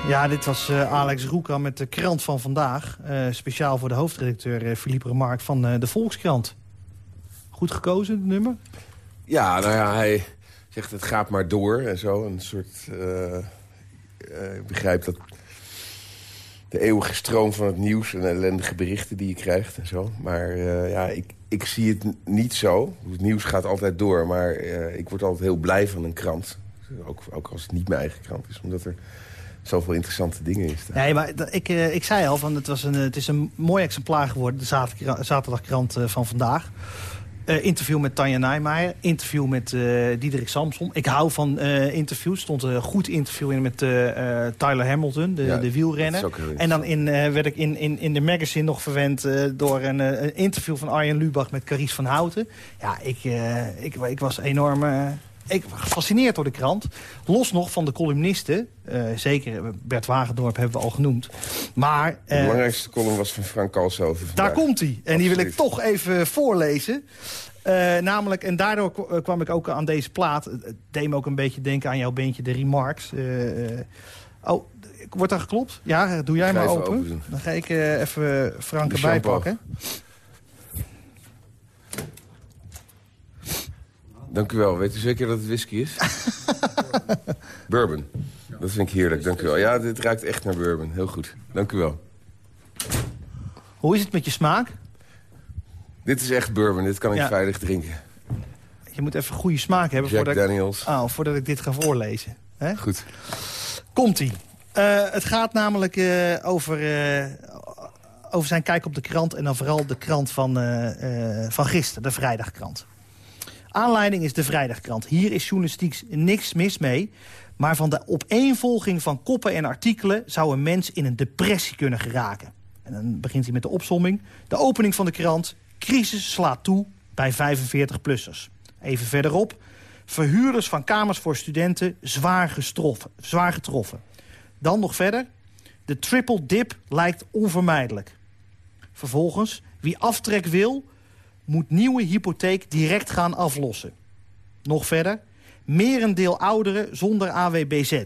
Ja, dit was eh, Alex Roeka met de krant van vandaag. Eh, speciaal voor de hoofdredacteur uh, Philippe Remarque van eh, de Volkskrant. Goed gekozen, nummer? Ja, nou ja, hij zegt het gaat maar door en zo. Een soort... eh, eh, ik begrijp dat de eeuwige stroom van het nieuws en ellendige berichten die je krijgt en zo. Maar eh, ja, ik, ik zie het niet zo. Het nieuws gaat altijd door, maar eh, ik word altijd heel blij van een krant. Ook, ook als het niet mijn eigen krant is, omdat er zoveel interessante dingen in staan. Nee, maar ik, eh, ik zei al, van het, was een, eh, het is een mooi exemplaar geworden. De zaterdag- zaterdagkrant van vandaag. Eh, interview met Tanja Nijmeijer. Interview met eh Diederik Samson. Ik hou van eh, interviews. Er stond een goed interview in met Tyler Hamilton, de, Ja, de wielrenner. En dan in, werd ik in, in, in de magazine nog verwend door een, interview van Arjen Lubach met Carice van Houten. Ja, ik, ik, ik was enorm ik, was gefascineerd door de krant. Los nog van de columnisten. eh, zeker Bert Wagendorp hebben we al genoemd. Maar De eh, belangrijkste column was van Frank Kalshoven daar komt hij. En die wil ik toch even voorlezen. Eh, namelijk, en daardoor kwam ik ook aan deze plaat. Het deed me ook een beetje denken aan jouw beentje, de Remarks. Eh, oh, wordt daar geklopt? Ja, doe jij maar open. Dan ga ik even Frank erbij pakken. Dank u wel. Weet u zeker dat het whisky is? bourbon. Dat vind ik heerlijk, dank u wel. Ja, dit ruikt echt naar bourbon. Heel goed. Dank u wel. Hoe is het met je smaak? Dit is echt bourbon. Dit kan ik Ja. veilig drinken. Je moet even goede smaak hebben Jack voordat ik, oh, voordat ik dit ga voorlezen. Hè? Goed. Komt-ie. Eh, het gaat namelijk eh, over, eh, over zijn kijk op de krant... en dan vooral de krant van, eh, eh, van gisteren, de vrijdagkrant. Aanleiding is de vrijdagkrant. Hier is journalistiek niks mis mee... maar van de opeenvolging van koppen en artikelen... zou een mens in een depressie kunnen geraken. En dan begint hij met de opsomming. De opening van de krant. Crisis slaat toe bij 45-plussers. Even verderop. Verhuurders van kamers voor studenten zwaar, gestroffen, zwaar getroffen. Dan nog verder. De triple dip lijkt onvermijdelijk. Vervolgens, wie aftrek wil, moet nieuwe hypotheek direct gaan aflossen. Nog verder. Merendeel ouderen zonder AWBZ.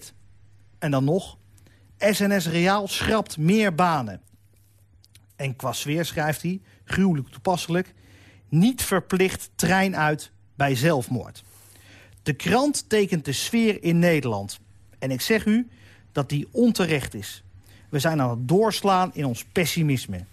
En dan nog. SNS Reaal schrapt meer banen. En qua sfeer schrijft hij, gruwelijk toepasselijk... niet verplicht trein uit bij zelfmoord. De krant tekent de sfeer in Nederland. En ik zeg u dat die onterecht is. We zijn aan het doorslaan in ons pessimisme.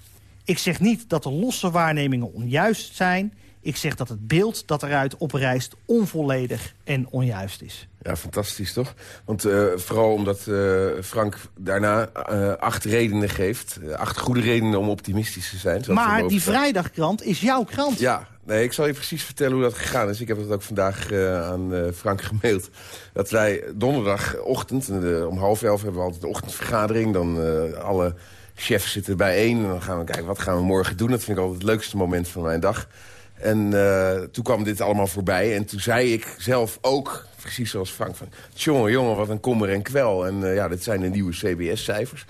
Ik zeg niet dat de losse waarnemingen onjuist zijn. Ik zeg dat het beeld dat eruit oprijst onvolledig en onjuist is. Ja, fantastisch toch? Want eh, vooral omdat eh, Frank daarna eh, acht redenen geeft. Acht goede redenen om optimistisch te zijn. Maar die vrijdagkrant is jouw krant. Ja, nee, ik zal je precies vertellen hoe dat gegaan is. Ik heb het ook vandaag aan Frank gemaild. Dat wij donderdagochtend, om half elf hebben we altijd de ochtendvergadering. Dan alle chefs zitten bijeen. En dan gaan we kijken, wat gaan we morgen doen? Dat vind ik altijd het leukste moment van mijn dag. En eh, toen kwam dit allemaal voorbij. En toen zei ik zelf ook, precies zoals Frank, van... jongen, jongen, wat een kommer en kwel. En eh, ja, dit zijn de nieuwe CBS-cijfers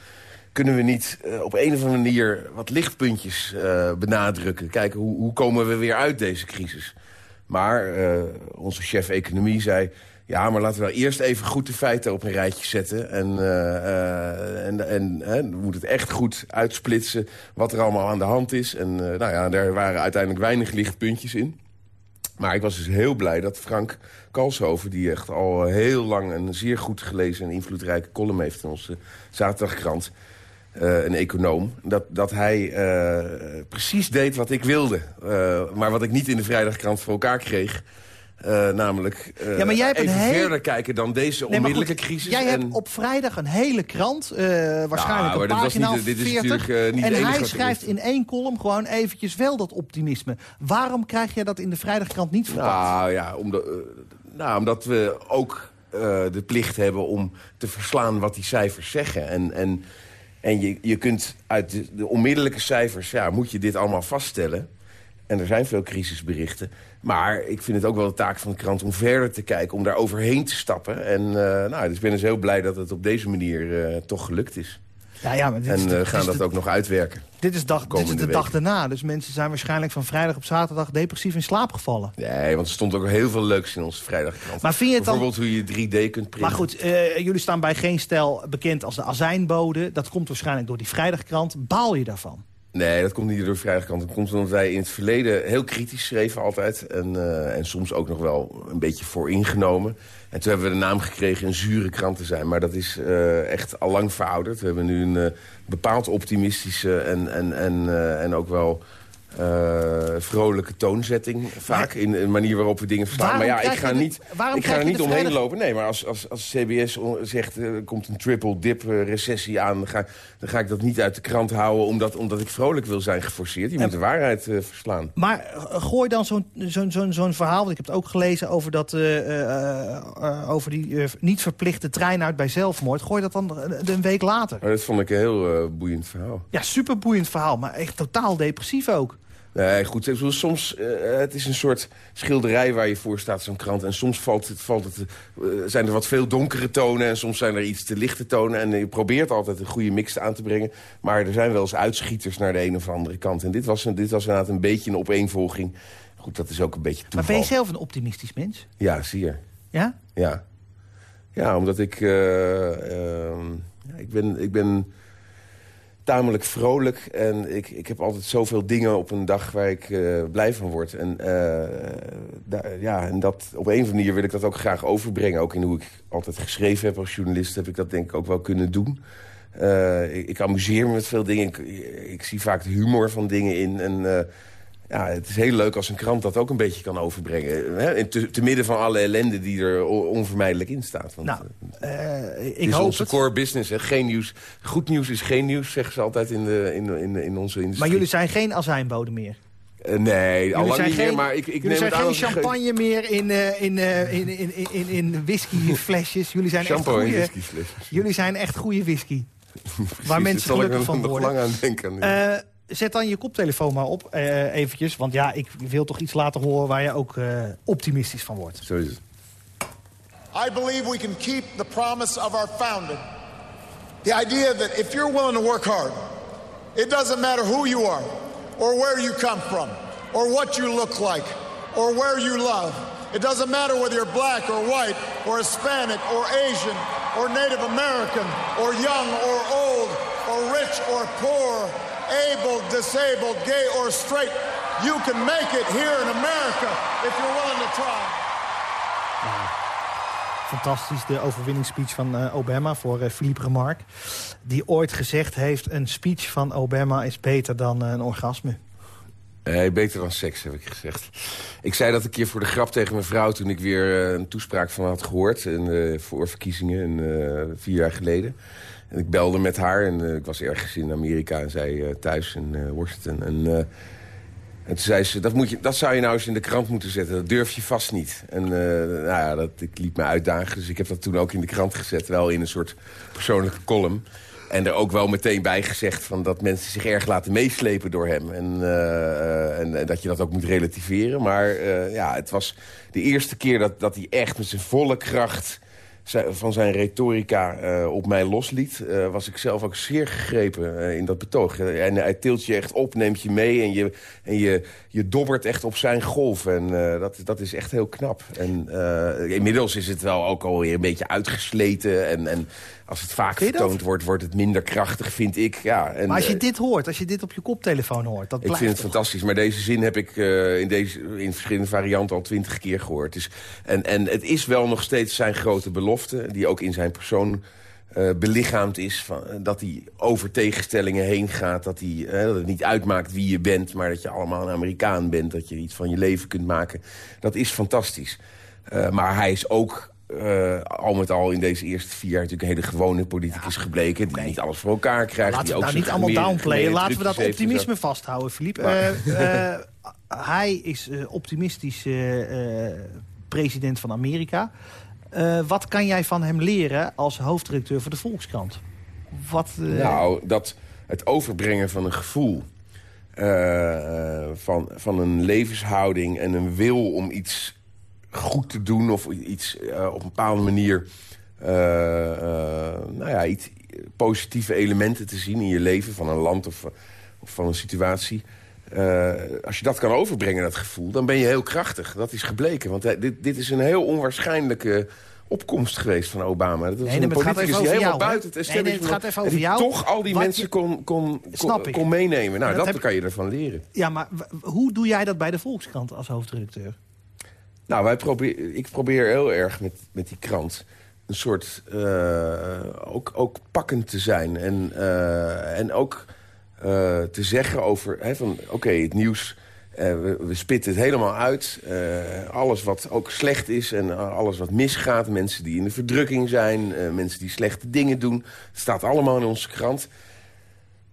kunnen we niet eh, op een of andere manier wat lichtpuntjes benadrukken? Kijken, hoe, hoe komen we weer uit deze crisis? Maar onze chef economie zei... Ja, maar laten we wel eerst even goed de feiten op een rijtje zetten. En, eh, eh, en, en hè, we moeten het echt goed uitsplitsen wat er allemaal aan de hand is. En eh, nou ja, daar waren uiteindelijk weinig lichtpuntjes in. Maar ik was dus heel blij dat Frank Kalshoven... die echt al heel lang een zeer goed gelezen en invloedrijke column heeft... in onze zaterdagkrant, een econoom... dat, dat hij precies deed wat ik wilde. Maar wat ik niet in de vrijdagkrant voor elkaar kreeg... Eh, namelijk eh, Ja, maar jij hebt even heel- verder kijken dan deze Nee, onmiddellijke goed, crisis. Jij en... hebt op vrijdag een hele krant, eh, waarschijnlijk Ja, maar een pagina niet- dit is 40. natuurlijk, eh, niet en de enige hij schrijft in één column gewoon eventjes wel dat optimisme. Waarom krijg jij dat in de vrijdagkrant niet verpakt? Nou ja, omdat, nou, omdat we ook de plicht hebben om te verslaan wat die cijfers zeggen. En, en, en je, je kunt uit de, de onmiddellijke cijfers, ja, moet je dit allemaal vaststellen. En er zijn veel crisisberichten. Maar ik vind het ook wel de taak van de krant om verder te kijken, om daar overheen te stappen. En eh, nou, dus ik ben dus heel blij dat het op deze manier eh, toch gelukt is. ja, ja, maar dit is, En de- eh, dit gaan dat de- ook nog uitwerken. Dit is, dag, dit is de dag daarna. Dus mensen zijn waarschijnlijk van vrijdag op zaterdag depressief in slaap gevallen. Nee, want er stond ook heel veel leuks in onze vrijdagkrant. Maar vind je het dan- Bijvoorbeeld hoe je 3D kunt printen. Maar goed, jullie staan bij geen stijl bekend als de azijnbode. Dat komt waarschijnlijk door die vrijdagkrant. Baal je daarvan? Nee, dat komt niet door de vrijdagkant. Dat komt omdat wij in het verleden heel kritisch schreven altijd. En, eh, en soms ook nog wel een beetje vooringenomen. En toen hebben we de naam gekregen een zure krant te zijn. Maar dat is eh, echt al lang verouderd. We hebben nu een eh, bepaald optimistische en, en, en, en ook wel... eh, vrolijke toonzetting vaak in de manier waarop we dingen verstaan. Waarom Maar ja, ik ga, niet, ik ga er niet omheen vrijdag- lopen. Nee, maar als, als, als CBS zegt er komt een triple dip eh, recessie aan... Dan ga, dan ga ik dat niet uit de krant houden omdat, omdat ik vrolijk wil zijn geforceerd. Je moet de waarheid eh, verslaan. Maar eh, gooi dan zo'n zo'n zo'n zo'n verhaal, want ik heb het ook gelezen over, dat, eh, eh, eh, over die eh, niet verplichte trein uit bij zelfmoord. Gooi dat dan een, een week later. Maar dat vond ik een heel eh, boeiend verhaal. Ja, superboeiend verhaal, maar echt totaal depressief ook. Nee, goed, ik bedoel, soms eh, het is een soort schilderij waar je voor staat, zo'n krant. En soms valt het, valt het, eh, zijn er wat veel donkere tonen en soms zijn er iets te lichte tonen. En je probeert altijd een goede mix aan te brengen. Maar er zijn wel eens uitschieters naar de een of andere kant. En dit was, een, dit was inderdaad een beetje een opeenvolging. Goed, dat is ook een beetje toeval. Maar ben je zelf een optimistisch mens? Ja, zie je. Ja? Ja. Ja, omdat ik... eh, ehm, ik, ben, ik ben tamelijk vrolijk. En ik, ik heb altijd zoveel dingen op een dag waar ik eh, blij van word. En, eh, ja, en dat, op een of andere manier wil ik dat ook graag overbrengen. Ook in hoe ik altijd geschreven heb als journalist heb ik dat denk ik ook wel kunnen doen. Eh, ik, amuseer me met veel dingen. Ik, ik zie vaak de humor van dingen in. En ja, het is heel leuk als een krant dat ook een beetje kan overbrengen. Hè? Te, te midden van alle ellende die er onvermijdelijk in staat. Want, Nou, eh, eh, het ik is hoop onze het. core business. Hè? Geen nieuws. Goed nieuws is geen nieuws, zeggen ze altijd in, de, in, in, in onze industrie. Maar jullie zijn geen azijnbode meer. Eh, nee, al lang niet geen, meer, maar ik, ik neem zijn het geen champagne meer in, eh, in, in, in, in, in, in whiskyflesjes. Jullie zijn echt Shampoo goede, jullie zijn echt goede whisky. Precies, waar mensen gelukkig van nog worden. lang aan denken. Zet dan je koptelefoon maar op, eh, eventjes. Want ja, ik wil toch iets laten horen waar je ook eh, optimistisch van wordt. Zo is het. I believe we can keep the promise of our founding. The idea that if you're willing to work hard, it doesn't matter who you are, or where you come from, or what you look like, or where you love. It doesn't matter whether you're black or white, or Hispanic or Asian, or Native American, or young or old, or rich or poor, able, disabled, gay or straight. You can make it here in America if you're willing to try. Fantastisch, de overwinningsspeech van eh, Obama voor eh, Philippe Remarque. Die ooit gezegd heeft, een speech van Obama is beter dan eh, een orgasme. Nee, beter dan seks, heb ik gezegd. Ik zei dat een keer voor de grap tegen mijn vrouw... toen ik weer een toespraak van haar had gehoord... In, eh, voor verkiezingen in, eh, vier jaar geleden. En ik belde met haar en eh, ik was ergens in Amerika... en zij eh, thuis in eh, Washington. En, en toen zei ze, dat, moet je, dat zou je nou eens in de krant moeten zetten. Dat durf je vast niet. En nou ja, dat, ik liet me uitdagen. Dus ik heb dat toen ook in de krant gezet. Wel in een soort persoonlijke column. En er ook wel meteen bij gezegd van dat mensen zich erg laten meeslepen door hem. En, en, dat je dat ook moet relativeren. Maar ja, het was de eerste keer dat, dat hij echt met zijn volle kracht van zijn retorica eh, op mij losliet... eh, was ik zelf ook zeer gegrepen eh, in dat betoog. En hij tilt je echt op, neemt je mee en je, en je, je dobbert echt op zijn golf. En eh, dat, dat is echt heel knap. En eh, inmiddels is het wel ook alweer een beetje uitgesleten. En, en als het vaak vertoond wordt, wordt het minder krachtig, vind ik. Ja, en, Maar als je eh, dit hoort, als je dit op je koptelefoon hoort... dat ik blijft vind het toch- fantastisch, maar deze zin heb ik in, deze, in verschillende varianten al twintig keer gehoord. Dus, en, en het is wel nog steeds zijn grote belofte, die ook in zijn persoon eh, belichaamd is. Van, eh, dat hij over tegenstellingen heen gaat, dat, hij, eh, dat het niet uitmaakt wie je bent... maar dat je allemaal een Amerikaan bent, dat je iets van je leven kunt maken. Dat is fantastisch. Maar hij is ook... al met al in deze eerste vier jaar natuurlijk een hele gewone politicus gebleken... die niet alles voor elkaar krijgt. Laten die we ook nou niet allemaal downplayen. Laten we dat optimisme vasthouden, eh, hij is optimistisch president van Amerika. Eh, wat kan jij van hem leren als hoofdredacteur voor de Volkskrant? Wat, eh, Nou, dat het overbrengen van een gevoel... eh, van, van een levenshouding en een wil om iets goed te doen... of iets op een bepaalde manier... nou ja, iets, positieve elementen te zien in je leven... van een land of van een situatie... Eh, als je dat kan overbrengen, dat gevoel, dan ben je heel krachtig. Dat is gebleken, want hij- dit, dit is een heel onwaarschijnlijke opkomst geweest van Obama. Dat was Nee, een politicus die helemaal jou, buiten het Nee, nee, het establishment... gaat even en over jou. toch al die mensen je- kon, kon, kon, meenemen. Nou, dat dat, heb- kan je ervan leren. Ja, maar hoe doe jij dat bij de Volkskrant als hoofdredacteur? Nou, wij probeer, ik probeer heel erg met, met die krant een soort eh, ook, ook pakkend te zijn. En, eh, en ook eh, te zeggen over, hè, van oké, het nieuws... eh, we, we spitten het helemaal uit. Eh, alles wat ook slecht is en alles wat misgaat. Mensen die in de verdrukking zijn. mensen die slechte dingen doen. Het staat allemaal in onze krant.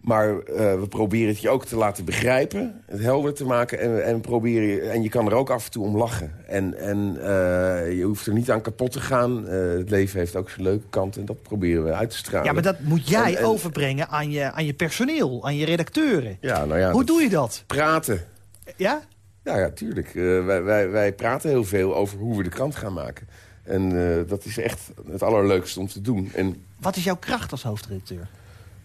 Maar eh, we proberen het je ook te laten begrijpen, het helder te maken. En, en, proberen, je- en je kan er ook af en toe om lachen. En, en eh, je hoeft er niet aan kapot te gaan. Eh, het leven heeft ook zijn leuke kant en dat proberen we uit te stralen. Ja, maar dat moet jij En- en- overbrengen aan je, aan je personeel, aan je redacteuren. Ja, nou ja, Hoe doe je dat? praten. Ja? Ja, ja, tuurlijk. Wij, wij, wij praten heel veel over hoe we de krant gaan maken. En dat is echt het allerleukste om te doen. En Wat is jouw kracht als hoofdredacteur?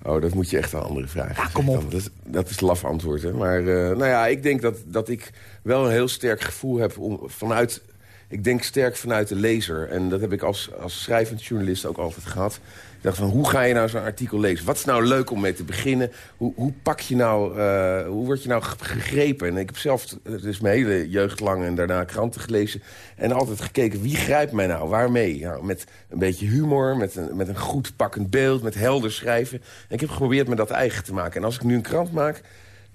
Oh, dat moet je echt een andere vragen. Ja, kom op. Dat, is- dat is laf antwoord, hè. Maar eh, nou ja, ik denk dat, dat ik wel een heel sterk gevoel heb om vanuit... Ik denk sterk vanuit de lezer. En dat heb ik als, als schrijvend journalist ook altijd gehad. Ik dacht van, hoe ga je nou zo'n artikel lezen? Wat is nou leuk om mee te beginnen? Hoe, hoe pak je nou... eh, hoe word je nou ge- gegrepen? En ik heb zelf dus mijn hele jeugd lang en daarna kranten gelezen. En altijd gekeken, wie grijpt mij nou? Waarmee? Nou, met een beetje humor, met een, met een goed pakkend beeld, met helder schrijven. En ik heb geprobeerd me dat eigen te maken. En als ik nu een krant maak,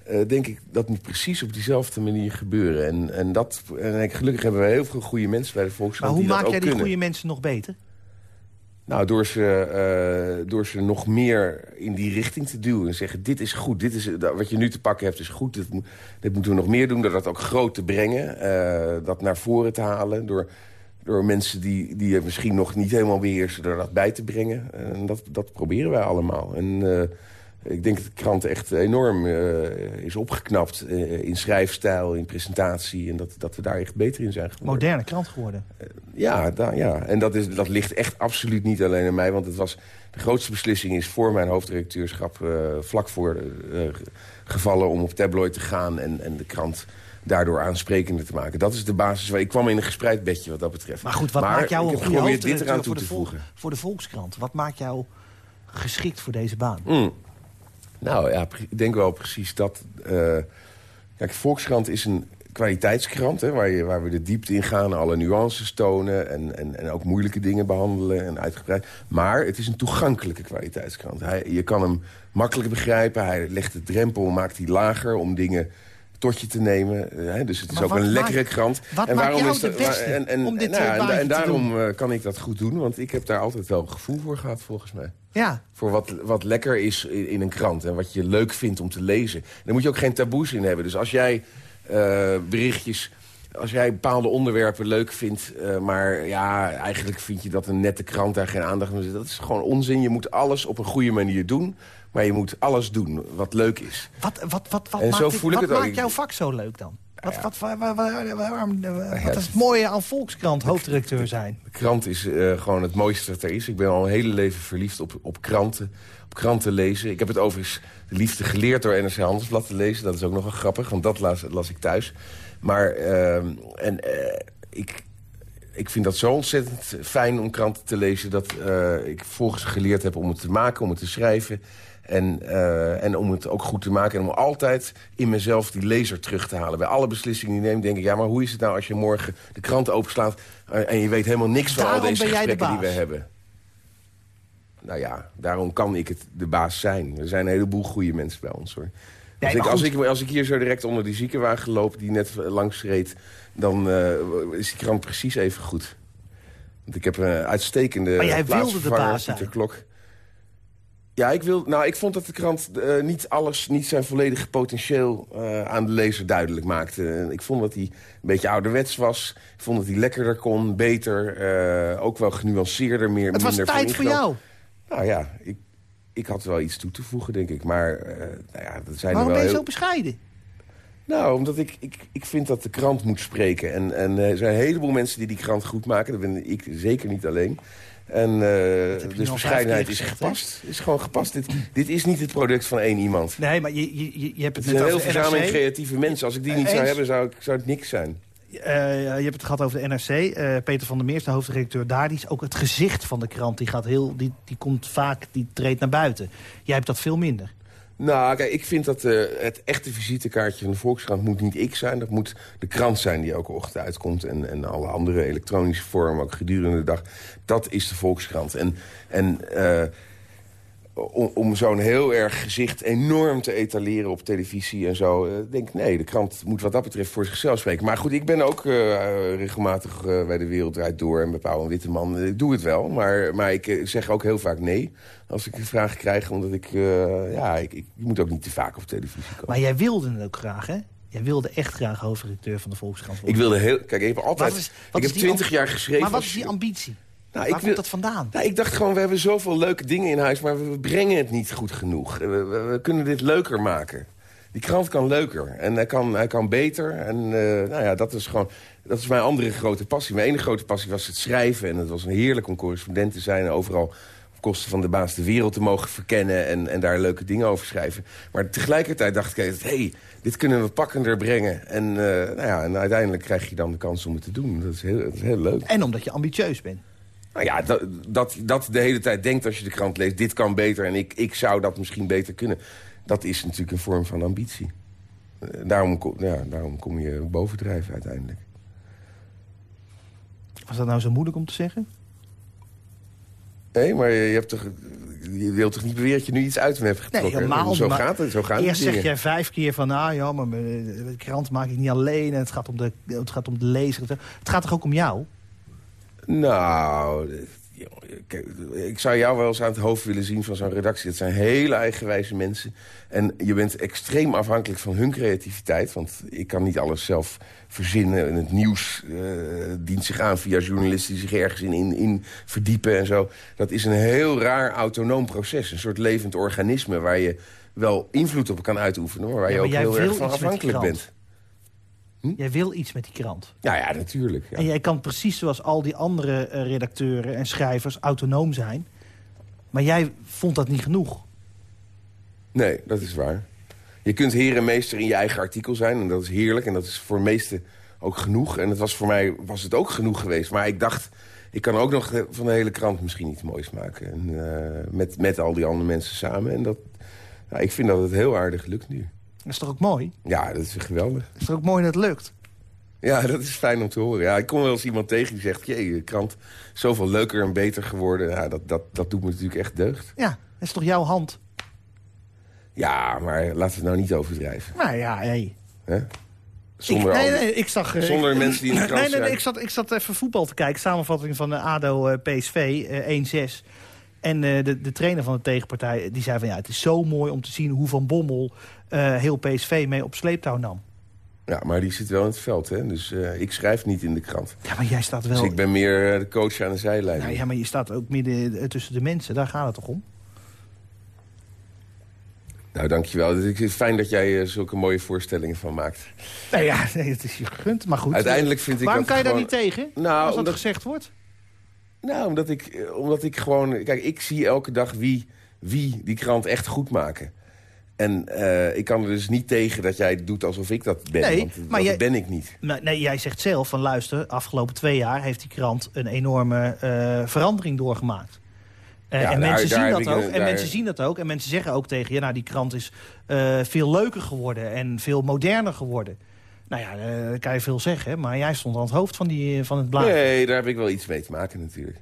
eh, denk ik dat moet precies op diezelfde manier gebeuren. En, en, dat, en gelukkig hebben we heel veel goede mensen bij de Maar Volkskrant hoe die dat maak jij die kunnen. goede mensen nog beter? Nou, door ze, eh, door ze nog meer in die richting te duwen. En zeggen, dit is goed, dit is, wat je nu te pakken hebt is goed. Dit, moet- dit moeten we nog meer doen. Door dat ook groot te brengen. eh, dat naar voren te halen. Door, door mensen die, die het misschien nog niet helemaal beheersen... door dat bij te brengen. En dat, dat proberen wij allemaal. En ik denk dat de krant echt enorm eh, is opgeknapt... eh, in schrijfstijl, in presentatie. En dat, dat we daar echt beter in zijn geworden. Moderne krant geworden. Ja, da- ja. en dat, is, dat ligt echt absoluut niet alleen aan mij. Want het was, de grootste beslissing is voor mijn hoofdredacteurschap... eh, vlak voor eh, ge- gevallen om op tabloid te gaan... en, en de krant daardoor aansprekender te maken. Dat is de basis. Waar, ik kwam in een gespreid bedje wat dat betreft. Maar goed, wat maakt jou een goede geprobeerd dit eraan hoofdredacteur toe voor te de, vol- voegen. voor de Volkskrant? Wat maakt jou geschikt voor deze baan? Mm. Nou ja, ik denk wel precies dat... eh, kijk, Volkskrant is een kwaliteitskrant... Hè, waar, je, waar we de diepte in gaan, alle nuances tonen... En, en, en ook moeilijke dingen behandelen en uitgebreid. Maar het is een toegankelijke kwaliteitskrant. Hij, je kan hem makkelijk begrijpen. Hij legt de drempel, maakt die lager om dingen tot je te nemen. Hè, dus het is Maar ook een lekkere krant. wat maakt jou de dat- beste en, en, om dit, nou eh, en, en daarom eh, kan ik dat goed doen. Want ik heb daar altijd wel gevoel voor gehad, volgens mij Ja, voor wat, wat lekker is in, een krant en wat je leuk vindt om te lezen. Daar moet je ook geen taboes in hebben. Dus als jij eh, berichtjes, als jij bepaalde onderwerpen leuk vindt... eh, maar ja, eigenlijk vind je dat een nette krant daar geen aandacht aan zit... dat is gewoon onzin. Je moet alles op een goede manier doen... maar je moet alles doen wat leuk is. wat, wat, wat, wat, En maakt, zo dit- voel ik wat het ook. maakt jouw vak zo leuk dan? Wat, wat, wat is het mooie aan Volkskrant hoofddirecteur zijn? De krant is eh, gewoon het mooiste dat er is. Ik ben al een hele leven verliefd op, op kranten. Op kranten lezen. Ik heb het overigens de liefde geleerd door NRC Handelsblad te lezen. Dat is ook nog wel grappig, want dat las, las ik thuis. Maar ehm, en, eh, ik, ik vind dat zo ontzettend fijn om kranten te lezen... dat eh, ik volgens geleerd heb om het te maken, om het te schrijven... En, eh, en om het ook goed te maken. En om altijd in mezelf die lezer terug te halen. Bij alle beslissingen die ik neem, denk ik... ja, maar hoe is het nou als je morgen de krant openslaat... en je weet helemaal niks van al deze de gesprekken die we hebben. Nou ja, daarom kan ik het de baas zijn. Er zijn een heleboel goede mensen bij ons, hoor. Nee, als, ik, als, ik, als ik hier zo direct onder die ziekenwagen loop... die net langs reed, dan eh, is die krant precies even goed. Want ik heb een uitstekende Maar jij wilde de baas. Pieter Klok. Ja, ik, wil, nou, ik vond dat de krant eh, niet alles, niet zijn volledige potentieel eh, aan de lezer duidelijk maakte. Ik vond dat hij een beetje ouderwets was. Ik vond dat hij lekkerder kon, beter, eh, ook wel genuanceerder, meer, Het was minder tijd voor jou. Nou ja, ik, ik had wel iets toe te voegen, denk ik. Maar eh, nou ja, dat zijn Waarom er ben wel je heel... zo bescheiden? Nou, omdat ik, ik, ik vind dat de krant moet spreken. En, en eh, er zijn een heleboel mensen die die krant goed maken. Dat ben ik zeker niet alleen. En eh, dus bescheidenheid is gezegd, gepast. Is gewoon gepast. Dit, dit is niet het product van één iemand. Nee, maar je, je, je- hebt het Het is net een heel verzameling creatieve mensen. Als ik die niet zou hebben, zou, ik, zou het niks zijn. Eh, je hebt het gehad over de NRC. Eh, Peter van der Meers, de hoofdredacteur daar, die is ook het gezicht van de krant. Die, gaat heel, die, die komt vaak, die treedt naar buiten. Jij hebt dat veel minder. Nou, kijk, ik vind dat eh, het echte visitekaartje van de Volkskrant moet niet ik zijn. Dat moet de krant zijn die elke ochtend uitkomt. En, en alle andere elektronische vormen, ook gedurende de dag. Dat is de Volkskrant. En, en om, om zo'n heel erg gezicht enorm te etaleren op televisie en zo... eh, denk ik, nee, de krant moet wat dat betreft voor zichzelf spreken. Maar goed, ik ben ook eh, regelmatig eh, bij De Wereld Draait Door... en bij Pauw en Witteman. Ik doe het wel, maar, maar ik eh, zeg ook heel vaak nee... als ik de vraag krijg, omdat ik... eh, ja, ik, ik je moet ook niet te vaak op televisie komen. Maar jij wilde het ook graag, hè? Jij wilde echt graag hoofdredacteur van de Volkskrant Ik worden. wilde heel... Kijk, ik heb altijd... Is- ik heb twintig jaar geschreven... Maar wat is die ambitie? Nou, Waar ik komt dat vandaan? Nou, ik dacht gewoon, we hebben zoveel leuke dingen in huis... maar we brengen het niet goed genoeg. We, we- we kunnen dit leuker maken. Die krant kan leuker en hij kan, hij kan beter. En eh, nou ja, dat is gewoon... Dat is mijn andere grote passie. Mijn ene grote passie was het schrijven. En het was een heerlijk om correspondent te zijn... en overal op kosten van de baas de wereld te mogen verkennen... en, en daar leuke dingen over schrijven. Maar tegelijkertijd dacht ik, hé, hey, dit kunnen we pakkender brengen. En, eh, nou ja, en uiteindelijk krijg je dan de kans om het te doen. Dat is heel, dat is heel leuk. En omdat je ambitieus bent. Nou ja, dat, dat, dat de hele tijd denkt als je de krant leest... dit kan beter en ik, ik zou dat misschien beter kunnen. Dat is natuurlijk een vorm van ambitie. Eh, Daarom, kom- ja, daarom kom je bovendrijven uiteindelijk. Was dat nou zo moeilijk om te zeggen? Nee, maar je, hebt toch, je wilt toch niet beweren dat je nu iets uit me hebt getrokken? helemaal Zo gaat het, zo gaan Eerst zeg jij vijf keer van, nou ja, maar eh, de krant maak ik niet alleen. En het gaat om de, het gaat om de lezer. Het gaat toch ook om jou? Nou, ik zou jou wel eens aan het hoofd willen zien van zo'n redactie. Dat zijn hele eigenwijze mensen. En je bent extreem afhankelijk van hun creativiteit. Want ik kan niet alles zelf verzinnen. En het nieuws eh, dient zich aan via journalisten die zich ergens in, in, in verdiepen en zo. Dat is een heel raar autonoom proces. Een soort levend organisme waar je wel invloed op kan uitoefenen... maar waar Ja, je ook heel erg van afhankelijk krant. Bent. Jij wil iets met die krant. Ja, ja, natuurlijk. Ja. En jij kan precies zoals al die andere eh, redacteuren en schrijvers autonoom zijn. Maar jij vond dat niet genoeg. Nee, dat is waar. Je kunt heer en meester in je eigen artikel zijn. En dat is heerlijk. En dat is voor de meesten ook genoeg. En het was voor mij was het ook genoeg geweest. Maar ik dacht, ik kan ook nog van de hele krant misschien iets moois maken. En, eh, met, met al die andere mensen samen. En dat, nou, ik vind dat het heel aardig lukt nu. Dat is toch ook mooi? Ja, dat is geweldig. Dat is toch ook mooi dat het lukt? Ja, dat is fijn om te horen. Ja, ik kom wel eens iemand tegen die zegt... jee, de krant zoveel leuker en beter geworden. Ja, dat, dat, dat doet me natuurlijk echt deugd. Ja, dat is toch jouw hand? Ja, maar laten we het nou niet overdrijven. Nou ja? Ik, Zonder nee, nee, ik zag... eh, Zonder ik- mensen die in de krant nee, nee, nee, zijn. ik zat, ik zat even voetbal te kijken. Samenvatting van de ADO PSV, eh 1-6. En eh, de, de trainer van de tegenpartij die zei van... ja, het is zo mooi om te zien hoe Van Bommel eh, heel PSV mee op sleeptouw nam. Ja, maar die zit wel in het veld, hè? Dus eh, ik schrijf niet in de krant. Ja, maar jij staat wel... Dus ik ben meer de coach aan de zijlijn. Nou ja, maar je staat ook midden tussen de mensen. Daar gaat het toch om? Nou, dankjewel. Het is fijn dat jij er zulke mooie voorstellingen van maakt. Nee, ja, nee, het is je gegund, maar goed. Uiteindelijk vind ik Waarom dat kan je daar niet tegen? Nou, als dat omdat- gezegd wordt? Nou, omdat ik, eh, omdat ik gewoon... Kijk, ik zie elke dag wie, wie die krant echt goed maken. En eh, ik kan er dus niet tegen dat jij doet alsof ik dat ben. Nee, want maar dat jij- ben ik niet. Nou, nee, jij zegt zelf van luister, afgelopen twee jaar heeft die krant een enorme eh, verandering doorgemaakt. Ja, en daar- mensen daar zien dat ook. een- En daar- mensen zien dat ook. En mensen zeggen ook tegen je, nou die krant is veel leuker geworden en veel moderner geworden. Nou ja, eh, daar kan je veel zeggen, maar jij stond aan het hoofd van, die, van het blaad. Nee, daar heb ik wel iets mee te maken natuurlijk.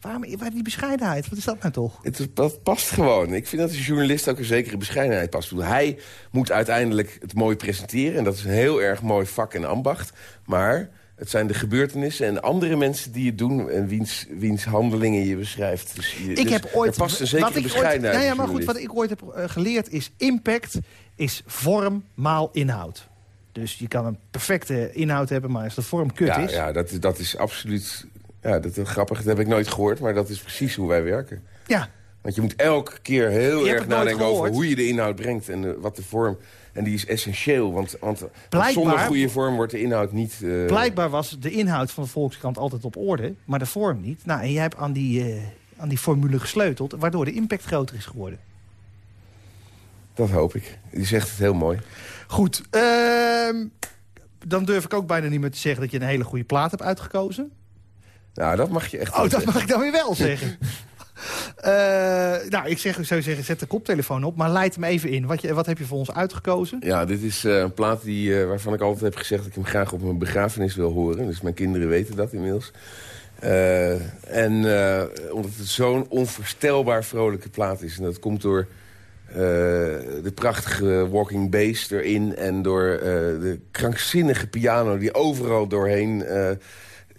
Waarom, waar die bescheidenheid? Wat is dat nou toch? Het, dat past gewoon. Ik vind dat een journalist ook een zekere bescheidenheid past. Hij moet uiteindelijk het mooi presenteren. En dat is een heel erg mooi vak en ambacht. Maar het zijn de gebeurtenissen en andere mensen die het doen... en wiens, wiens handelingen je beschrijft. Dus je- Ik dus heb ooit... Er past een wat zekere ooit- bescheidenheid Ja, maar goed, wat ik ooit heb eh, geleerd is... impact is vorm maal inhoud. Dus je kan een perfecte inhoud hebben, maar als de vorm kut ja, is... Ja, dat, is- dat is absoluut... Ja, dat is grappig. Dat heb ik nooit gehoord, maar dat is precies hoe wij werken. ja, Want je moet elke keer heel erg nadenken over hoe je de inhoud brengt en wat de vorm. En die is essentieel, want, want, zonder goede vorm wordt de inhoud niet... eh, Blijkbaar was de inhoud van de Volkskrant altijd op orde, maar de vorm niet. Nou, en jij hebt aan die, eh, aan die formule gesleuteld, waardoor de impact groter is geworden. Dat hoop ik. Die zegt het heel mooi. Goed, ehm, dan durf ik ook bijna niet meer te zeggen dat je een hele goede plaat hebt uitgekozen. Nou, dat mag je echt Oh, dat zeggen. mag ik dan weer wel zeggen. Eh, nou, ik, zeg, ik zou zeggen, zet de koptelefoon op, maar leid hem even in. Wat, je, wat heb je voor ons uitgekozen? Ja, dit is eh, een plaat die, eh, waarvan ik altijd heb gezegd... dat ik hem graag op mijn begrafenis wil horen. Dus mijn kinderen weten dat inmiddels. En omdat het zo'n onvoorstelbaar vrolijke plaat is. En dat komt door de prachtige walking bass erin... en door eh, de krankzinnige piano die overal doorheen eh,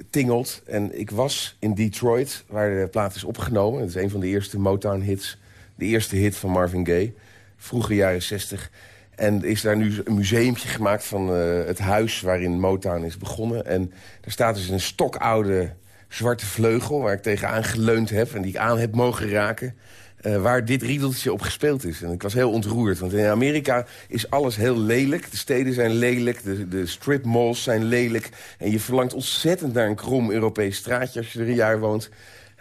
tingelt. En ik was in Detroit, waar de plaat is opgenomen. Dat is een van de eerste Motown-hits. De eerste hit van Marvin Gaye. Vroege jaren 60. En is daar nu een museumpje gemaakt van eh, het huis waarin Motown is begonnen. En er staat dus een stokoude zwarte vleugel... waar ik tegenaan geleund heb en die ik aan heb mogen raken... eh, waar dit riedeltje op gespeeld is. En ik was heel ontroerd, want in Amerika is alles heel lelijk. De steden zijn lelijk, de, de stripmalls zijn lelijk. En je verlangt ontzettend naar een krom Europees straatje als je er een jaar woont.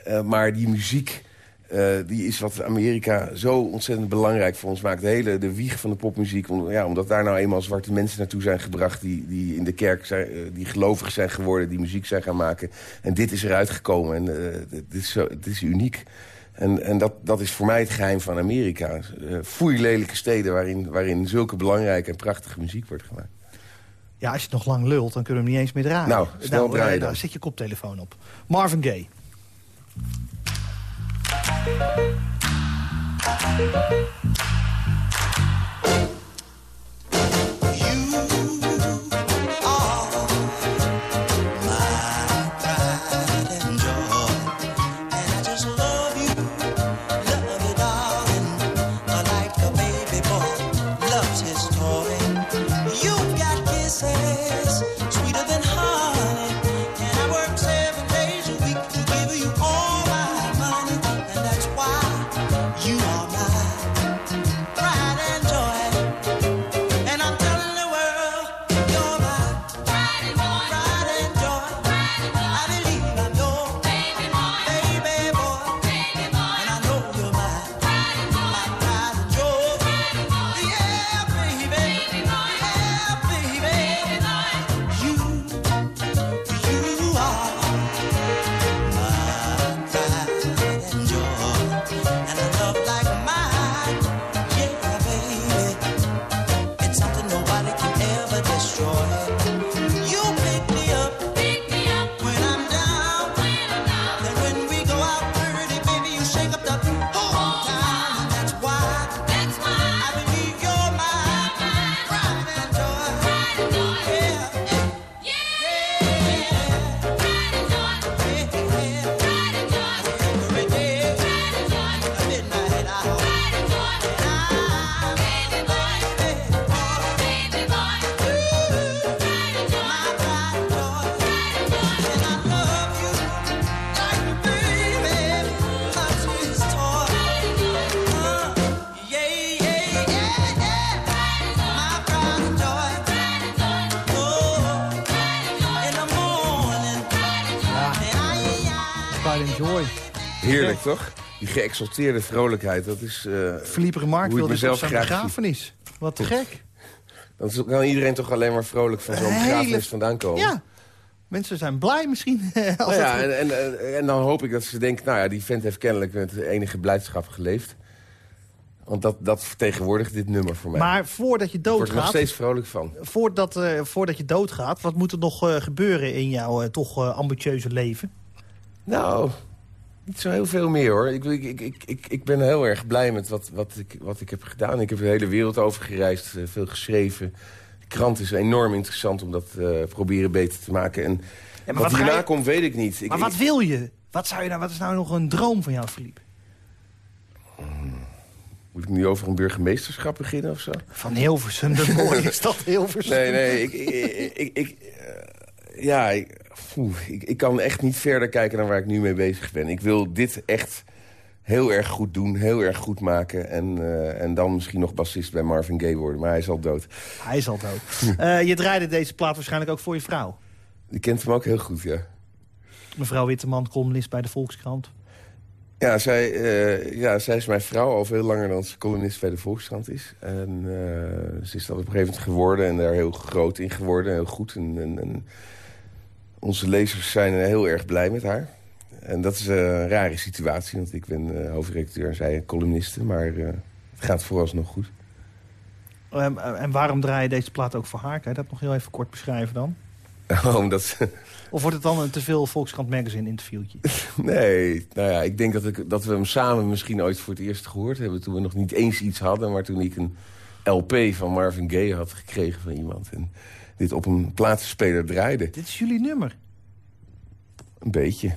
Eh, maar die muziek, eh, die is wat Amerika zo ontzettend belangrijk voor ons maakt. De hele de wieg van de popmuziek. Om, ja, omdat daar nou eenmaal zwarte mensen naartoe zijn gebracht... die, die in de kerk zijn, die gelovig zijn geworden, die muziek zijn gaan maken. En dit is eruit gekomen. En dit, is zo, dit is uniek. En, en dat, dat is voor mij het geheim van Amerika. Uh, foei lelijke steden waarin, waarin zulke belangrijke en prachtige muziek wordt gemaakt. Ja, als je het nog lang lult, dan kunnen we hem niet eens meer draaien. Nou, snel eh, draaien nou, dan. zet je koptelefoon op. Marvin Gaye. Geëxalteerde vrolijkheid, dat is... eh, Philippe Remarque wilde mezelf op zijn begrafenis. Wat te gek. dan kan iedereen toch alleen maar vrolijk van zo'n begrafenis vandaan komen. Ja. Mensen zijn blij misschien. als Nou ja, en, en, en- en dan hoop ik dat ze denken... nou ja, die vent heeft kennelijk met enige blijdschap geleefd. Want dat, dat vertegenwoordigt dit nummer voor mij. maar voordat je ik word er nog doodgaat, steeds vrolijk van. voordat, eh, voordat je doodgaat, wat moet er nog eh, gebeuren in jouw eh, toch eh, ambitieuze leven? Nou, niet zo heel veel meer hoor. Ik, ik, ik, ik, ik ben heel erg blij met wat, wat, ik, wat ik heb gedaan. Ik heb de hele wereld over gereisd, eh, veel geschreven. De krant is enorm interessant om dat eh, proberen beter te maken. En wat wat hierna je- komt, weet ik niet. Ik, Maar ik- wat wil je? Wat, zou je nou, wat is nou nog een droom van jou, Philippe? moet ik nu over een burgemeesterschap beginnen of zo? Van Hilversum, dat mooie stad Hilversum. Nee, nee, ik... ik, ik, ik, eh, ja, ik, oeh, ik, ik kan echt niet verder kijken dan waar ik nu mee bezig ben. Ik wil dit echt heel erg goed doen, heel erg goed maken... en, eh, en dan misschien nog bassist bij Marvin Gaye worden. Maar hij is al dood. Hij is al dood. Eh, je draaide deze plaat waarschijnlijk ook voor je vrouw. Die kent hem ook heel goed, ja. Mevrouw Witteman, columnist bij de Volkskrant. Ja, zij, eh, ja, zij is mijn vrouw al veel langer dan ze columnist bij de Volkskrant is. En ze is dat op een gegeven moment geworden en daar heel groot in geworden. Heel goed. En, en, en onze lezers zijn heel erg blij met haar. En dat is eh, een rare situatie, want ik ben eh, hoofdredacteur en zij columniste. Maar eh, het gaat vooralsnog goed. Ehm, en waarom draai je deze plaat ook voor haar? Kan je dat nog heel even kort beschrijven dan? Omdat ze... Of wordt het dan een te veel Volkskrant Magazine interviewtje? Nee, nou ja, ik denk dat, ik, dat we hem samen misschien ooit voor het eerst gehoord hebben... toen we nog niet eens iets hadden, maar toen ik een LP van Marvin Gaye had gekregen van iemand. En dit op een platenspeler draaide. Dit is jullie nummer. Een beetje.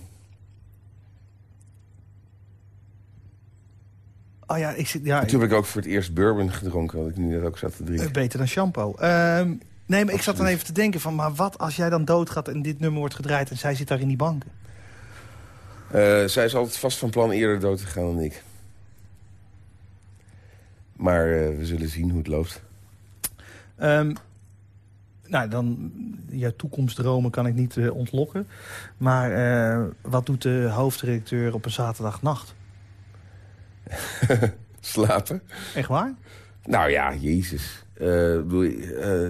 Oh ja, ik zit... Ja, En toen heb ik ook voor het eerst bourbon gedronken, wat ik nu net ook zat te eh, drinken. beter dan shampoo. Ehm, nee, maar ik zat dan even te denken van... maar wat als jij dan doodgaat en dit nummer wordt gedraaid... en zij zit daar in die banken? Eh, zij is altijd vast van plan eerder dood te gaan dan ik. Maar eh, we zullen zien hoe het loopt. Ehm, nou, dan... Jouw toekomstdromen kan ik niet eh, ontlokken. Maar eh, wat doet de hoofdredacteur op een zaterdagnacht? Slapen? Echt waar? Nou ja, jezus. Eh,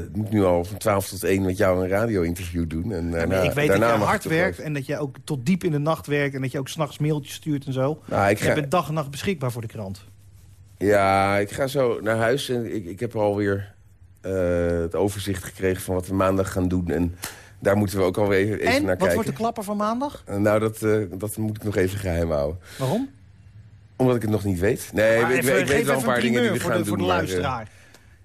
ik moet nu al van 12 tot 1 met jou een radio-interview doen. En Ja, daarna, ik weet dat je hard werkt en dat je ook tot diep in de nacht werkt... en dat je ook s'nachts mailtjes stuurt en zo. Nou, ik Je ga, bent dag en nacht beschikbaar voor de krant. ja, ik ga zo naar huis en ik, ik heb alweer het overzicht gekregen van wat we maandag gaan doen. En daar moeten we ook alweer even, even en, naar wat kijken. wordt de klapper van maandag? Eh, Nou, dat, eh, dat moet ik nog even geheim houden. Waarom? Omdat ik het nog niet weet. Nee, Maar ik, even- ik weet wel een paar dingen die we gaan de, doen. Voor de maar, eh, luisteraar.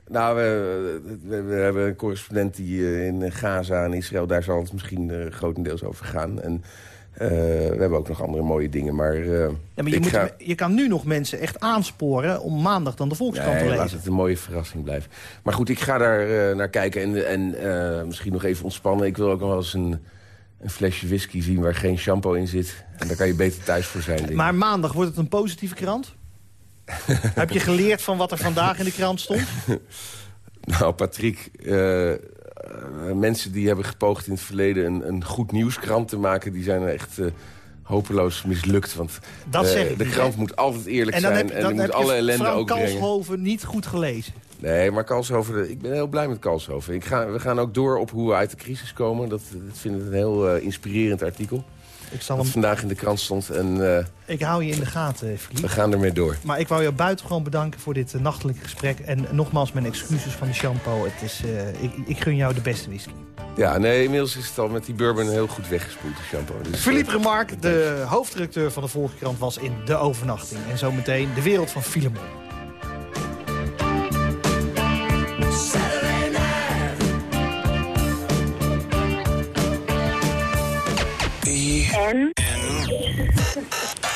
Nou, we, we, we hebben een correspondent die eh, in Gaza en Israël... daar zal het misschien eh, grotendeels over gaan. En eh, we hebben ook nog andere mooie dingen, maar... eh, Ja, maar je, moet, ga... je kan nu nog mensen echt aansporen om maandag dan de Volkskrant te Nee, laat lezen. het een mooie verrassing blijven. Maar goed, ik ga daar eh, naar kijken en, en misschien nog even ontspannen. Ik wil ook nog wel eens een, een flesje whisky zien waar geen shampoo in zit. En daar kan je beter thuis voor zijn, denk. Maar maandag wordt het een positieve krant? Heb je geleerd van wat er vandaag in de krant stond? Nou, Patrick, eh, mensen die hebben gepoogd in het verleden... een, een goed nieuwskrant te maken, die zijn echt eh, hopeloos mislukt. Want Dat eh, zeg ik de krant moet altijd eerlijk En dan zijn heb, en dan heb alle je ellende Frank ook brengen. Kalshoven niet goed gelezen. Nee, maar Kalshoven, ik ben heel blij met Kalshoven. Ik ga, we gaan ook door op hoe we uit de crisis komen. Dat, dat vind ik een heel inspirerend artikel. Ik, zal hem, vandaag in de krant stond en eh, ik hou je in de gaten, Philippe. we gaan ermee door. Maar ik wou je buitengewoon bedanken voor dit eh, nachtelijke gesprek. En nogmaals mijn excuses van de shampoo. Het is, eh, ik, ik gun jou de beste whisky. Ja, nee, inmiddels is het al met die bourbon heel goed weggespoeld, de shampoo. Dus, eh, Philippe Remarque, de hoofdredacteur van de Volkskrant, was in De Overnachting. En zometeen de wereld van Filemon. En?